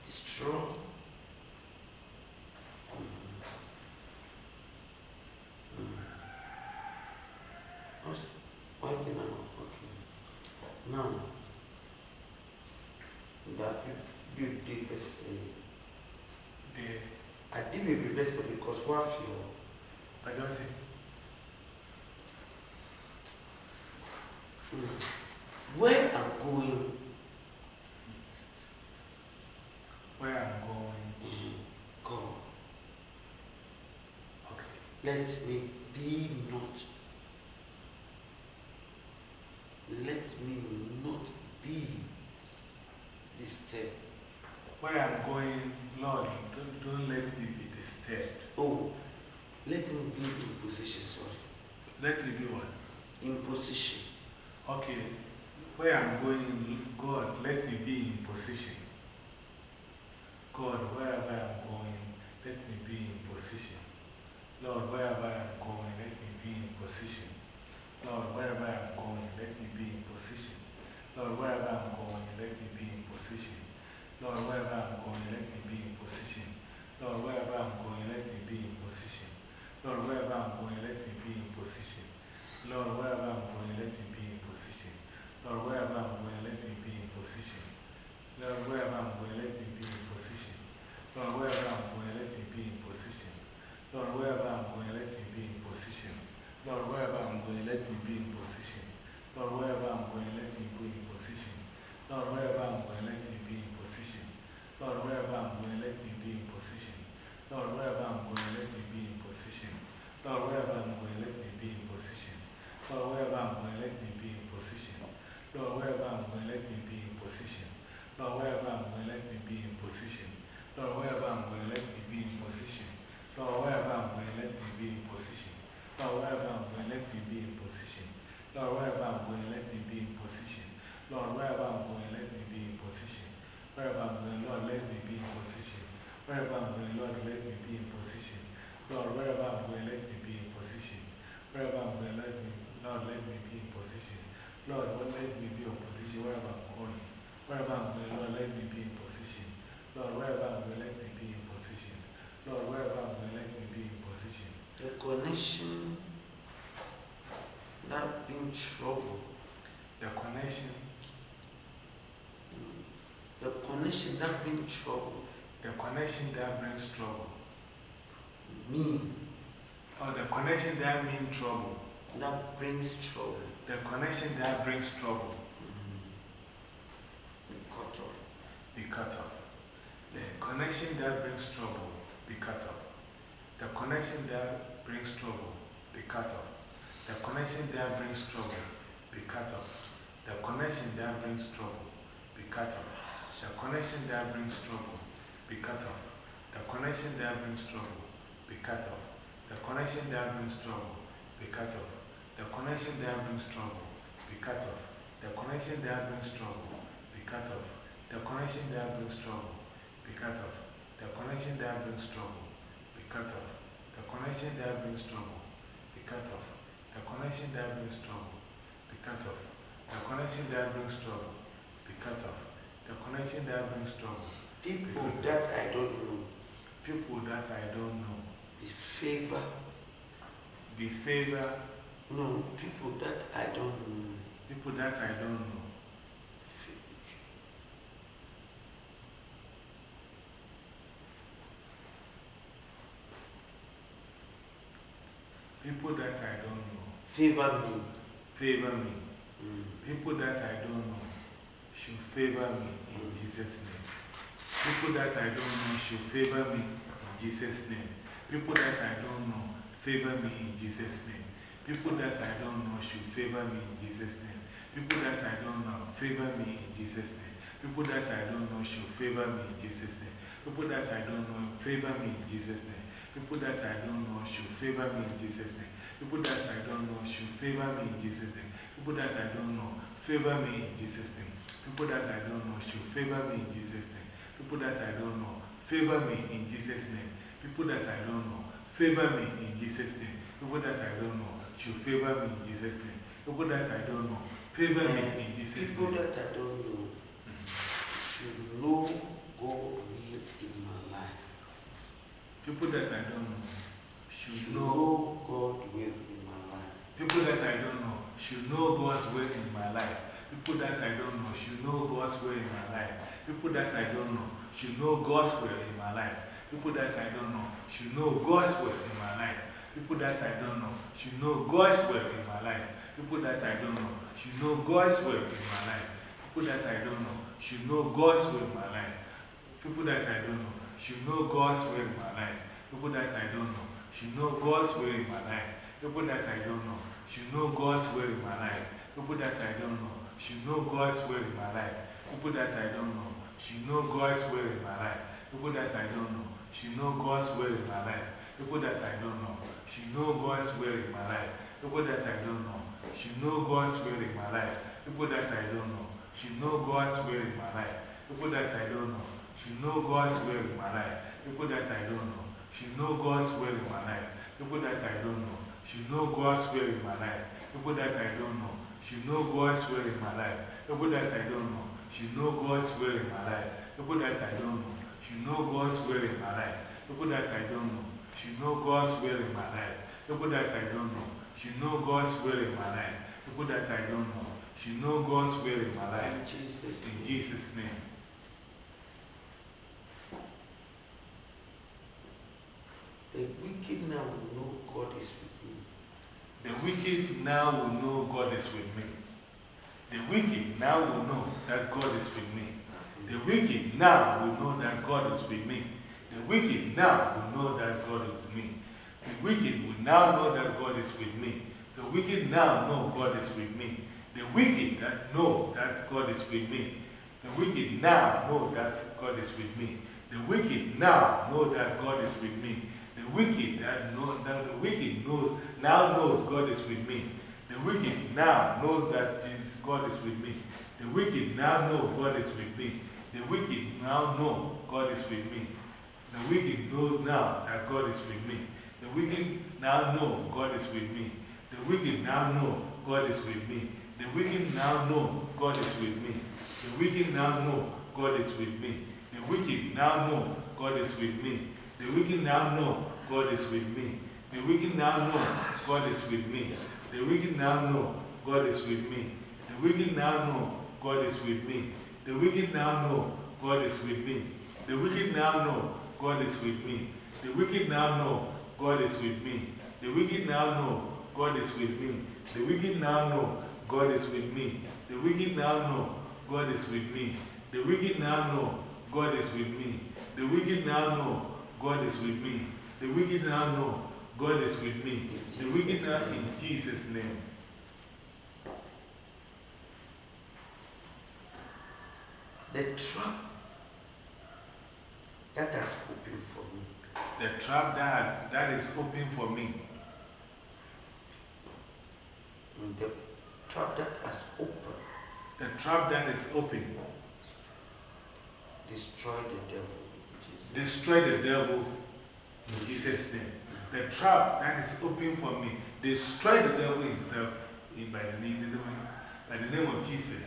Strong. What's waiting now? Okay. Now, that you did. The, I did it the same because what feel. I don't think. Hmm. Where I'm going, Where I'm going. Hmm. God, Okay. let me be not. Let me not be disturbed. Where I'm going, Lord, don't, don't let me be disturbed. Oh, let me be in position, sorry. Let me be what? In position. Okay, where I'm going, God, let me be in position. God, wherever I'm going, let me be in position. Lord, wherever I'm going, let me be in position. Lord, wherever I'm going, let me be in position. Lord, wherever I'm going, let me be in position. Lord, wherever I'm going, let me be in position. Lord, wherever I'm going, let me be in position. Lord, wherever I'm going, let me be in position. Lord, wherever I'm going, let me be in position. Lord, wherever I'm going, let me be in position. Lord, wherever I'm going, let me be in position. Lord, wherever I'm going, let me be in position. Lord, wherever I'm going, let me be in position. Lord, wherever I'm going, let me be in Lord, wherever I'm going, let me be in position. Lord, wherever I'm going, let me be in position. Lord, wherever I'm going, let me be in position. Lord, wherever I'm going, let me be in position. Lord, wherever I'm going, let me be in position. Lord, wherever I'm going, let me be in position. Lord, wherever I'm going, let me be in position. Lord, wherever I'm going, let me be in position. Lord, wherever I'm going, let me be in position. Lord, wherever I'm going, let me be in position. Lord, wherever I'm going, let me be in position. Lord, wherever I'm going, Wherever I'm going, Lord, let me be in position. Wherever I'm going, Lord, let me be in position. Lord, wherever I'm going, let me be in position. Wherever I'm going, let me, Lord, let me be in position. Lord, let me be in position wherever I'm going. Wherever I'm going, Lord, let me be in position. Lord, wherever I'm going, let me be in position. Lord, wherever I'm going, let me be in position. The connection, not in trouble. The connection the connection that brings trouble. the connection that brings trouble. Me, Or oh, the connection that means trouble. that brings trouble. The connection that brings trouble. Mm-hmm. Be cut off. Be cut off. The connection that brings trouble. Be cut off. The connection that brings trouble. Be cut off. The connection that brings trouble. Be cut off. The connection that brings trouble. Be cut off. The connection that brings trouble. Be cut off. The connection that brings trouble. Be cut off. The connection that brings trouble. Be cut off. The connection that brings trouble. Be cut off. The connection that brings trouble. Be cut off. The connection that brings trouble. Be cut off. The connection that brings trouble. Be cut off. The connection that brings trouble. Be cut off. The connection that brings trouble. Be cut off. The connection that brings trouble. Be cut off. The connection that brings trouble. People that I don't know, People that I don't know. be favor. Be favor. No, people that I don't know. People that I don't know. People that I don't know. Favor me. Favor me. Mm. People that I don't know should favor me in Jesus' name. People that I don't know should favor me in Jesus' name. People that I don't know favor me in Jesus' name. People that I don't know should favor me in Jesus' name. People that I don't know favor me in Jesus' name. People that I don't know should favor me in Jesus' name. People that I don't know favor me in Jesus' name. People that I don't know should favor me in Jesus' name. People that I don't know should favor me in Jesus' name. People that I don't know favor me in Jesus' name. People that I don't know should favor me in Jesus' name. People that I don't know favor me in Jesus' name. People that I don't know favor me in Jesus' name. People that I don't know should favor me in Jesus' name. People that I don't know favor me in Jesus' name. People that I don't know should know God will in my life. People that I don't know should know. know God will in my life. People that I don't know should know God's will in my life. People that I don't know should know God's will in my life. People that I don't know should know God's will in my life. People that I don't know should know God's will in my life. People that I don't know should know God's will in my life. People that I don't know should know God's will in my life. People that I don't know should know God's will in my life. People that I don't know should know God's will in my life. People that I don't know should know God's will in my life. People that I don't know should know God's will in my life. People that I don't know should know God's will in my life. People that I don't know should know God's will in my life. People that I don't know should know God's will in my life. People that I don't know should know God's will in my life. People that I don't know should know God's will in my life. People that I don't know should know God's will in my life. People that I don't know should know God's will in my life. People that I don't know should know God's will in my life. People that I don't know should know God's will in my life. People that I don't know should know God's will in my life. People that I don't know should know God's will in my life. People that I don't know should know God's will in my life. People that I don't know should know God's will in my life. People that I don't know should know God's will in my life. People that I don't know should know God's will in my life. In Jesus' In name. Jesus' name. The wicked now will know God is. The wicked now will know God is with me. The wicked now will know that God is with me. The wicked now will know that God is with me. The wicked now will know that God is with me. The wicked will now know that God is with me. The wicked now know God is with me. The wicked that know that God is with me. The wicked now know that God is with me. The wicked now know that God is with me. The wicked that know that the wicked knows now knows God is with me. The wicked now knows that Jesus, God is with me. The wicked now know God is with me. The wicked now know God is with me. The wicked knows now that God is with me. The wicked now know God is with me. The wicked now know God is with me. The wicked now know God is with me. The wicked now know God is with me. The wicked now know God is with me. The wicked now know God is with me. The wicked now know God is with me. The wicked now know God is with me. The wicked now know God is with me. The wicked now know God is with me. The wicked now know God is with me. The wicked now know God is with me. The wicked now know God is with me. The wicked now know God is with me. The wicked now know God is with me. The wicked now know God is with me. The wicked now know God is with me. The wicked now know God is with me. The wicked now in Jesus' name. The trap that has opened for me. The trap that, that is open for me. The trap that has opened. The trap that is open. Destroy the devil. Jesus. Destroy the devil in Jesus' name. The trap that is open for me. Destroy the devil himself by, the name, by the name of Jesus.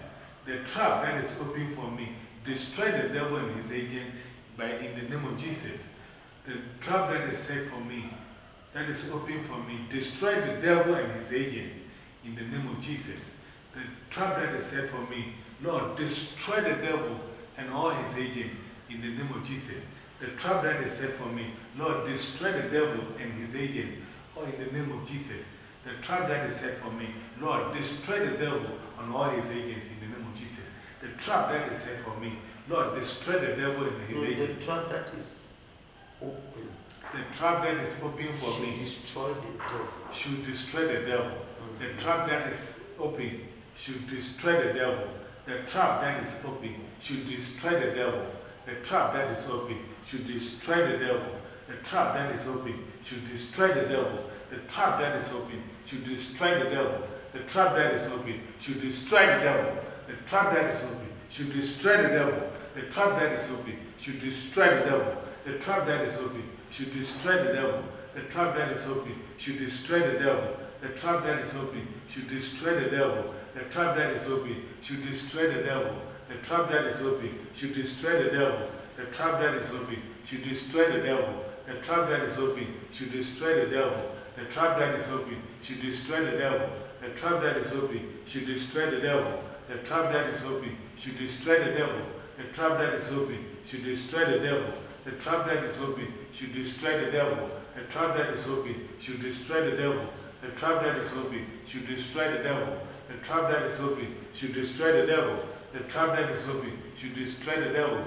The trap that is open for me. Destroy the devil and his agent by, in the name of Jesus. The trap that is set for me, that is open for me. Destroy the devil and his agent in the name of Jesus. The trap that is set for me, Lord, destroy the devil and all his agents in the name of Jesus. The trap that is set for me, Lord, destroy the devil and his agents, all oh, in the name of Jesus. The trap that is set for me, Lord, destroy the devil and all his agents in the name of Jesus. The trap that is set for me, Lord, destroy the devil and his No, agents. the trap that is open. The trap that is open for should me destroy the devil. should destroy the devil. Mm. The trap that is open should destroy the devil. The trap that is open should destroy the devil. The trap that is open should destroy the devil. The trap that is open should destroy the devil. The trap that is open should destroy the devil. The trap that is open should destroy the devil. The trap that is open should destroy the devil. The trap that is open should destroy the devil. The trap that is open should destroy the devil. The trap that is open should destroy the devil. The trap that is open should destroy the devil. The trap that is open should destroy the devil. The trap that is open should destroy the devil. The trap that is open should destroy the devil. The trap that is open should destroy the devil. The trap that is open should destroy the devil. The trap that is open should destroy the devil. The trap that is open should destroy the devil. The trap that is open should destroy the devil. The trap that is open should destroy the devil. The trap that is open should destroy the devil. The trap that is open should destroy the devil. The trap that is open should destroy the devil. The trap that is open should destroy the devil.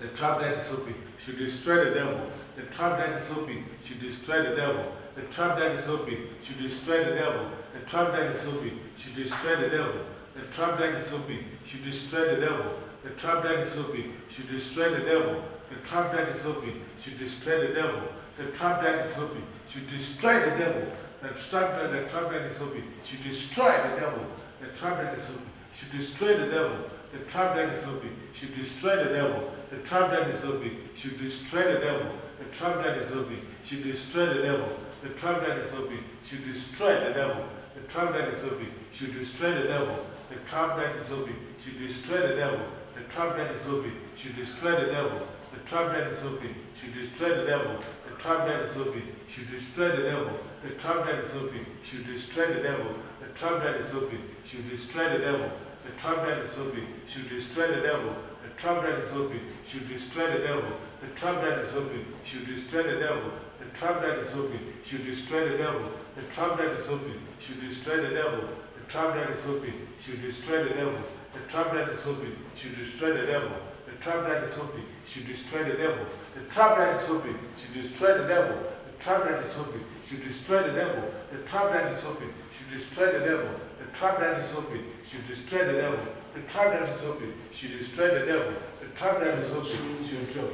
The trap that is open should destroy the devil. The trap that is open should destroy the devil. The trap that is open should destroy the devil. The trap that is open should destroy the devil. The trap that is open should destroy the devil. The trap that is open should destroy the devil. The trap that is open should destroy the devil. The trap that is open should destroy the devil. The trap that, the that is open should destroy the devil. The trap that is open should destroy the devil. The trap that is open should destroy the devil. The trap that is open should destroy the devil. The trap that is open should destroy the devil. The trap that is open should destroy the devil. The trap that is open should destroy the devil. The trap that is open should destroy the devil. The trap that is open should destroy the devil. The trap that is open should destroy the devil. The trap that is open should destroy the devil. The trap that is open should destroy the devil. The trap that is open should destroy the devil. The trap that is open should destroy the devil. Trap that is open should destroy the devil. The trap that is open should destroy the devil. The trap that is open should destroy the devil. The trap that is open should destroy the devil. The trap that is open should destroy the devil. The trap that is open should destroy the devil. The trap that is open should destroy the devil. The trap that is open should destroy the devil. The trap that is open should destroy the devil. The trap that is open should destroy the devil. The trap that is open should destroy the devil. The trap that is open should destroy the devil. The trap that is open should destroy.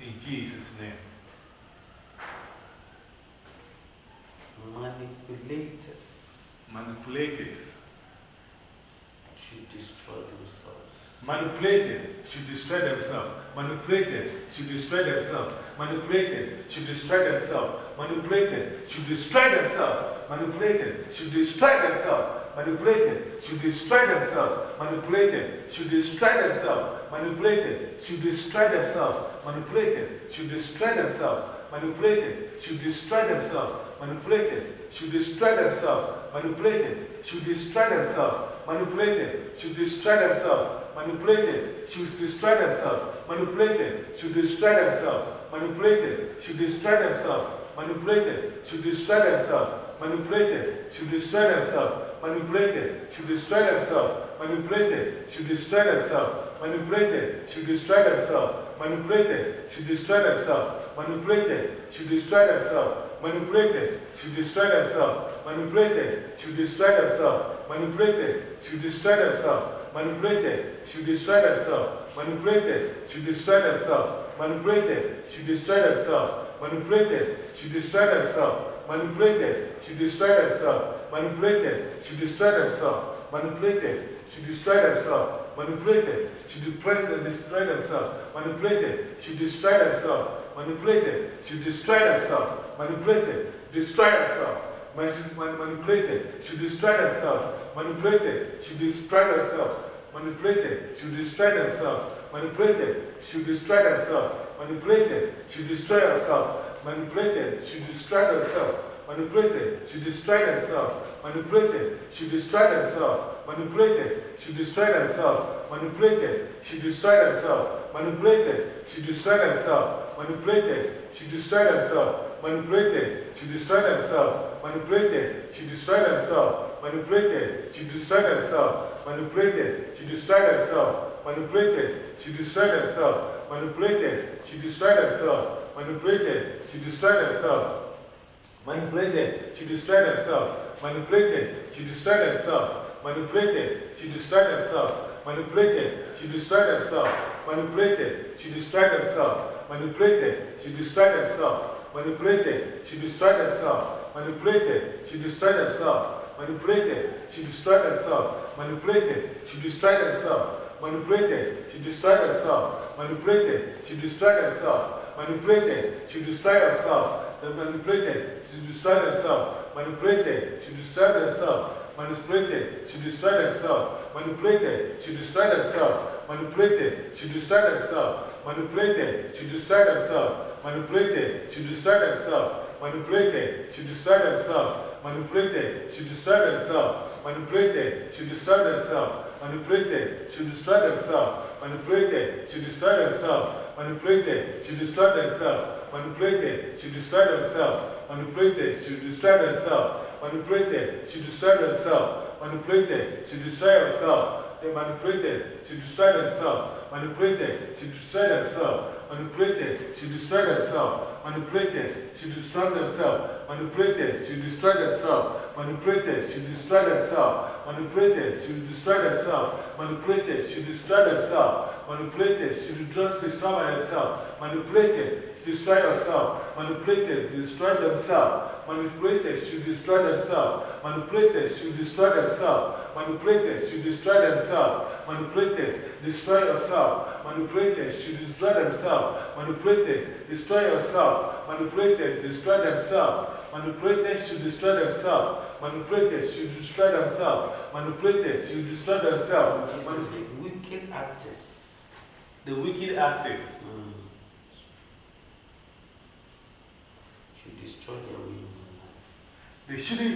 In Jesus' name. Manipulators Manipulators. should destroy themselves. Manipulators should destroy themselves. Manipulators should destroy themselves. Manipulators should destroy themselves. Manipulators should destroy themselves. Manipulators should destroy themselves. Manipulators should destroy themselves. Manipulators should destroy themselves. Manipulators should destroy themselves. Manipulators should destroy themselves. manipulators should destroy themselves, manipulators should destroy themselves, manipulators should destroy themselves, manipulators should destroy themselves, manipulators should destroy themselves, manipulators should destroy themselves, manipulators should destroy themselves, manipulators should destroy themselves, manipulators should destroy themselves, manipulators should destroy themselves, manipulators should destroy themselves, manipulators should destroy themselves, manipulators should destroy themselves, manipulators should destroy themselves, manipulators should destroy themselves, manipulators should destroy themselves, manipulators should destroy themselves, manipulators should destroy themselves, manipulators should destroy themselves, manipulators should destroy themselves, manipulators should destroy themselves, manipulators should destroy themselves, manipulators should destroy themselves, manipulators should destroy themselves, manipulators should destroy themselves, manipulators should destroy themselves, manipulators should destroy themselves, manipulators destroy themselves, manipulators should destroy themselves, manipulators should destroy themselves, manipulators should destroy themselves, manipulators should destroy themselves, manipulators should destroy themselves, manipulators should destroy themselves, manipulators should destroy themselves, manipulators should destroy themselves, manipulators should destroy themselves, manipulators should destroy themselves, manipulators should destroy themselves, manipulators should destroy themselves, manipulators should destroy themselves, manipulators should destroy themselves, manipulators should destroy themselves, manipulators should destroy themselves, manipulators should destroy themselves, manipulators should destroy themselves, manipulators should destroy themselves, manipulators should destroy themselves, manipulators should destroy themselves, manipulators should destroy themselves, manipulators should destroy themselves, manipulators should destroy themselves, manipulators should destroy themselves, manipulators should destroy themselves, manipulators should destroy themselves, manipulators should destroy themselves, manipulators should destroy themselves, manipulators should destroy themselves, manipulators should destroy themselves, manipulators should destroy themselves, the manipulated should destroy themselves, manipulated should destroy themselves, manipulated should destroy themselves, manipulated should destroy themselves, manipulated should destroy themselves, manipulated should destroy themselves, manipulated should destroy themselves, manipulated should destroy themselves, manipulated should destroy themselves, manipulated should destroy themselves, manipulated should destroy themselves, manipulated should destroy themselves, manipulated should destroy themselves, manipulated should destroy themselves, manipulated should destroy themselves, manipulated should destroy themselves, manipulated should destroy themselves, they manipulated should destroy themselves, manipulated should destroy themselves, manipulated should destroy themselves, manipulated should destroy themselves, manipulated should destroy themselves, manipulated should destroy themselves, manipulated should destroy themselves, manipulated should destroy themselves, manipulated should just destroy themselves, manipulated destroy yourself, manipulated destroy themselves, manipulators should destroy themselves, manipulators should destroy themselves, manipulators should destroy themselves, manipulators destroy yourself, manipulators should destroy themselves, manipulators destroy yourself, manipulators destroy themselves, manipulators should destroy themselves, manipulators should destroy themselves, manipulators should destroy themselves. The wicked actors. The wicked actors. Mm. Should destroy their way in my life.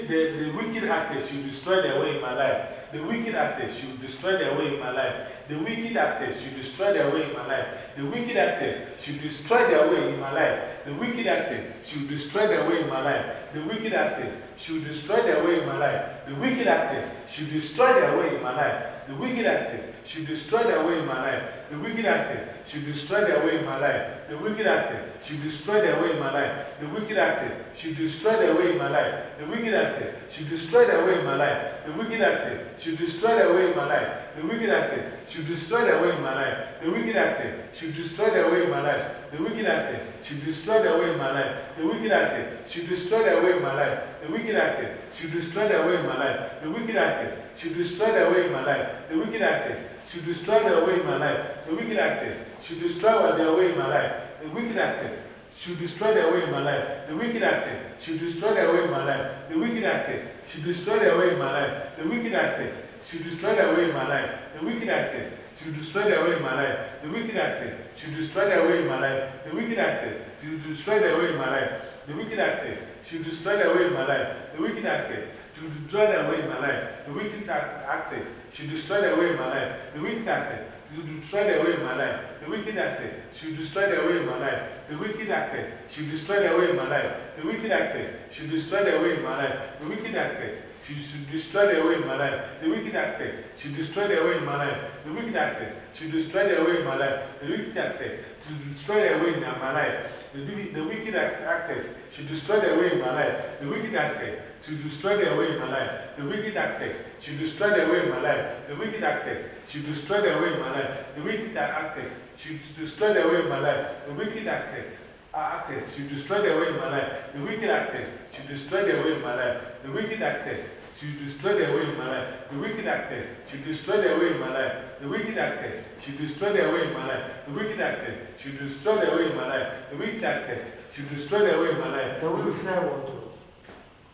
The, the wicked actors should destroy their way in my life. The wicked actors should destroy their way in my life. The wicked actors should destroy their way in my life. The wicked actors should destroy their way in my life. The wicked actors should destroy their way in my life. The wicked actors should destroy their way in my life. The wicked actors should destroy their way in my life. The wicked actors should destroy their way in my life. The wicked actors should destroy their way in my life. The wicked actors should destroy their way in my life. The wicked actors should destroy their way in my life. The wicked actors should destroy their way in my life. The wicked actors should destroy their way in my life. The wicked actors should destroy their way in my life. The wicked actors should destroy their way in my life. The wicked actors should destroy their way in my life. The wicked actors should destroy their way in my life. The wicked actors should destroy their way in my life. The wicked actors should destroy their way in my life. The wicked actors should destroy their way in my life. The wicked actors should destroy their way in my life. The wicked actors should destroy their way in my life. The wicked actors should destroy their way in my life. The wicked actors should destroy their way in my life. The wicked actors should destroy their way in my life. The wicked actors should destroy their way in my life. The wicked actors should destroy their way in my life. The wicked actors should destroy their way in my life. The wicked actors should destroy their way in my life. The wicked actors should destroy their way in my life. The wicked actors should destroy their way in my life. The wicked actors should destroy their way in my life. The wicked actors should destroy their way in my life. The wicked actors should destroy their way in my life. The wicked actors should destroy their way in my life. The wicked actors should destroy their way in my life. The wicked actors should destroy their way in my life. The wicked actors should destroy their way in my life. The wicked actors should destroy their way in my life. The, the wicked actors should destroy their way in my life. The wicked actors should destroy their way in my life. The wicked actors should destroy their way in my life. The wicked actors should destroy their way in my life. The wicked actors should destroy their way in my life. The wicked actors uh, actors should destroy their way in my life. The wicked actors should destroy their way in my life. The wicked actors should destroy their way in my life. The wicked actors should destroy their way in my life. The wicked actors should destroy their way in my life. The wicked actors should destroy their way in my life. The wicked actors should destroy their way in my life. The wicked actors.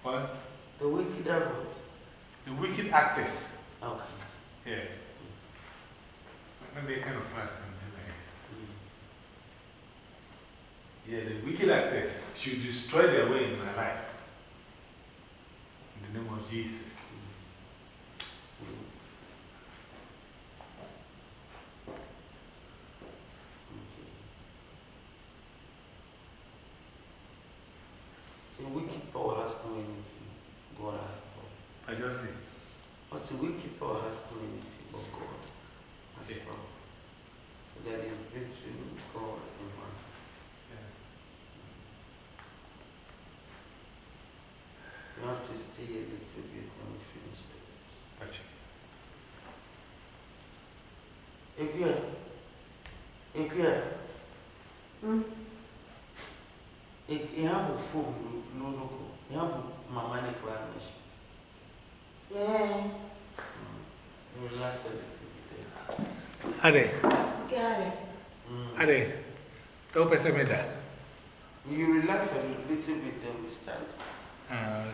What? The wicked actors. The wicked actors. Okay. Yeah. Maybe kind of fast. Mm-hmm. Yeah, the wicked actors should destroy their way in my life. In the name of Jesus. See, wicked power has no unity, God has power. I just say. But see, wicked power has no unity, but God has yeah. power. That is between God and man. Yeah. You have to stay a little bit when we finish this. Gotcha. Ekuya. Ekuya. Hmm? You have a phone, no, no, you have my money planning. Yeah. Relax a little bit. Ade, Got it. Mm. Ade, don't pay me that. You relax a little bit, then we start. Uh,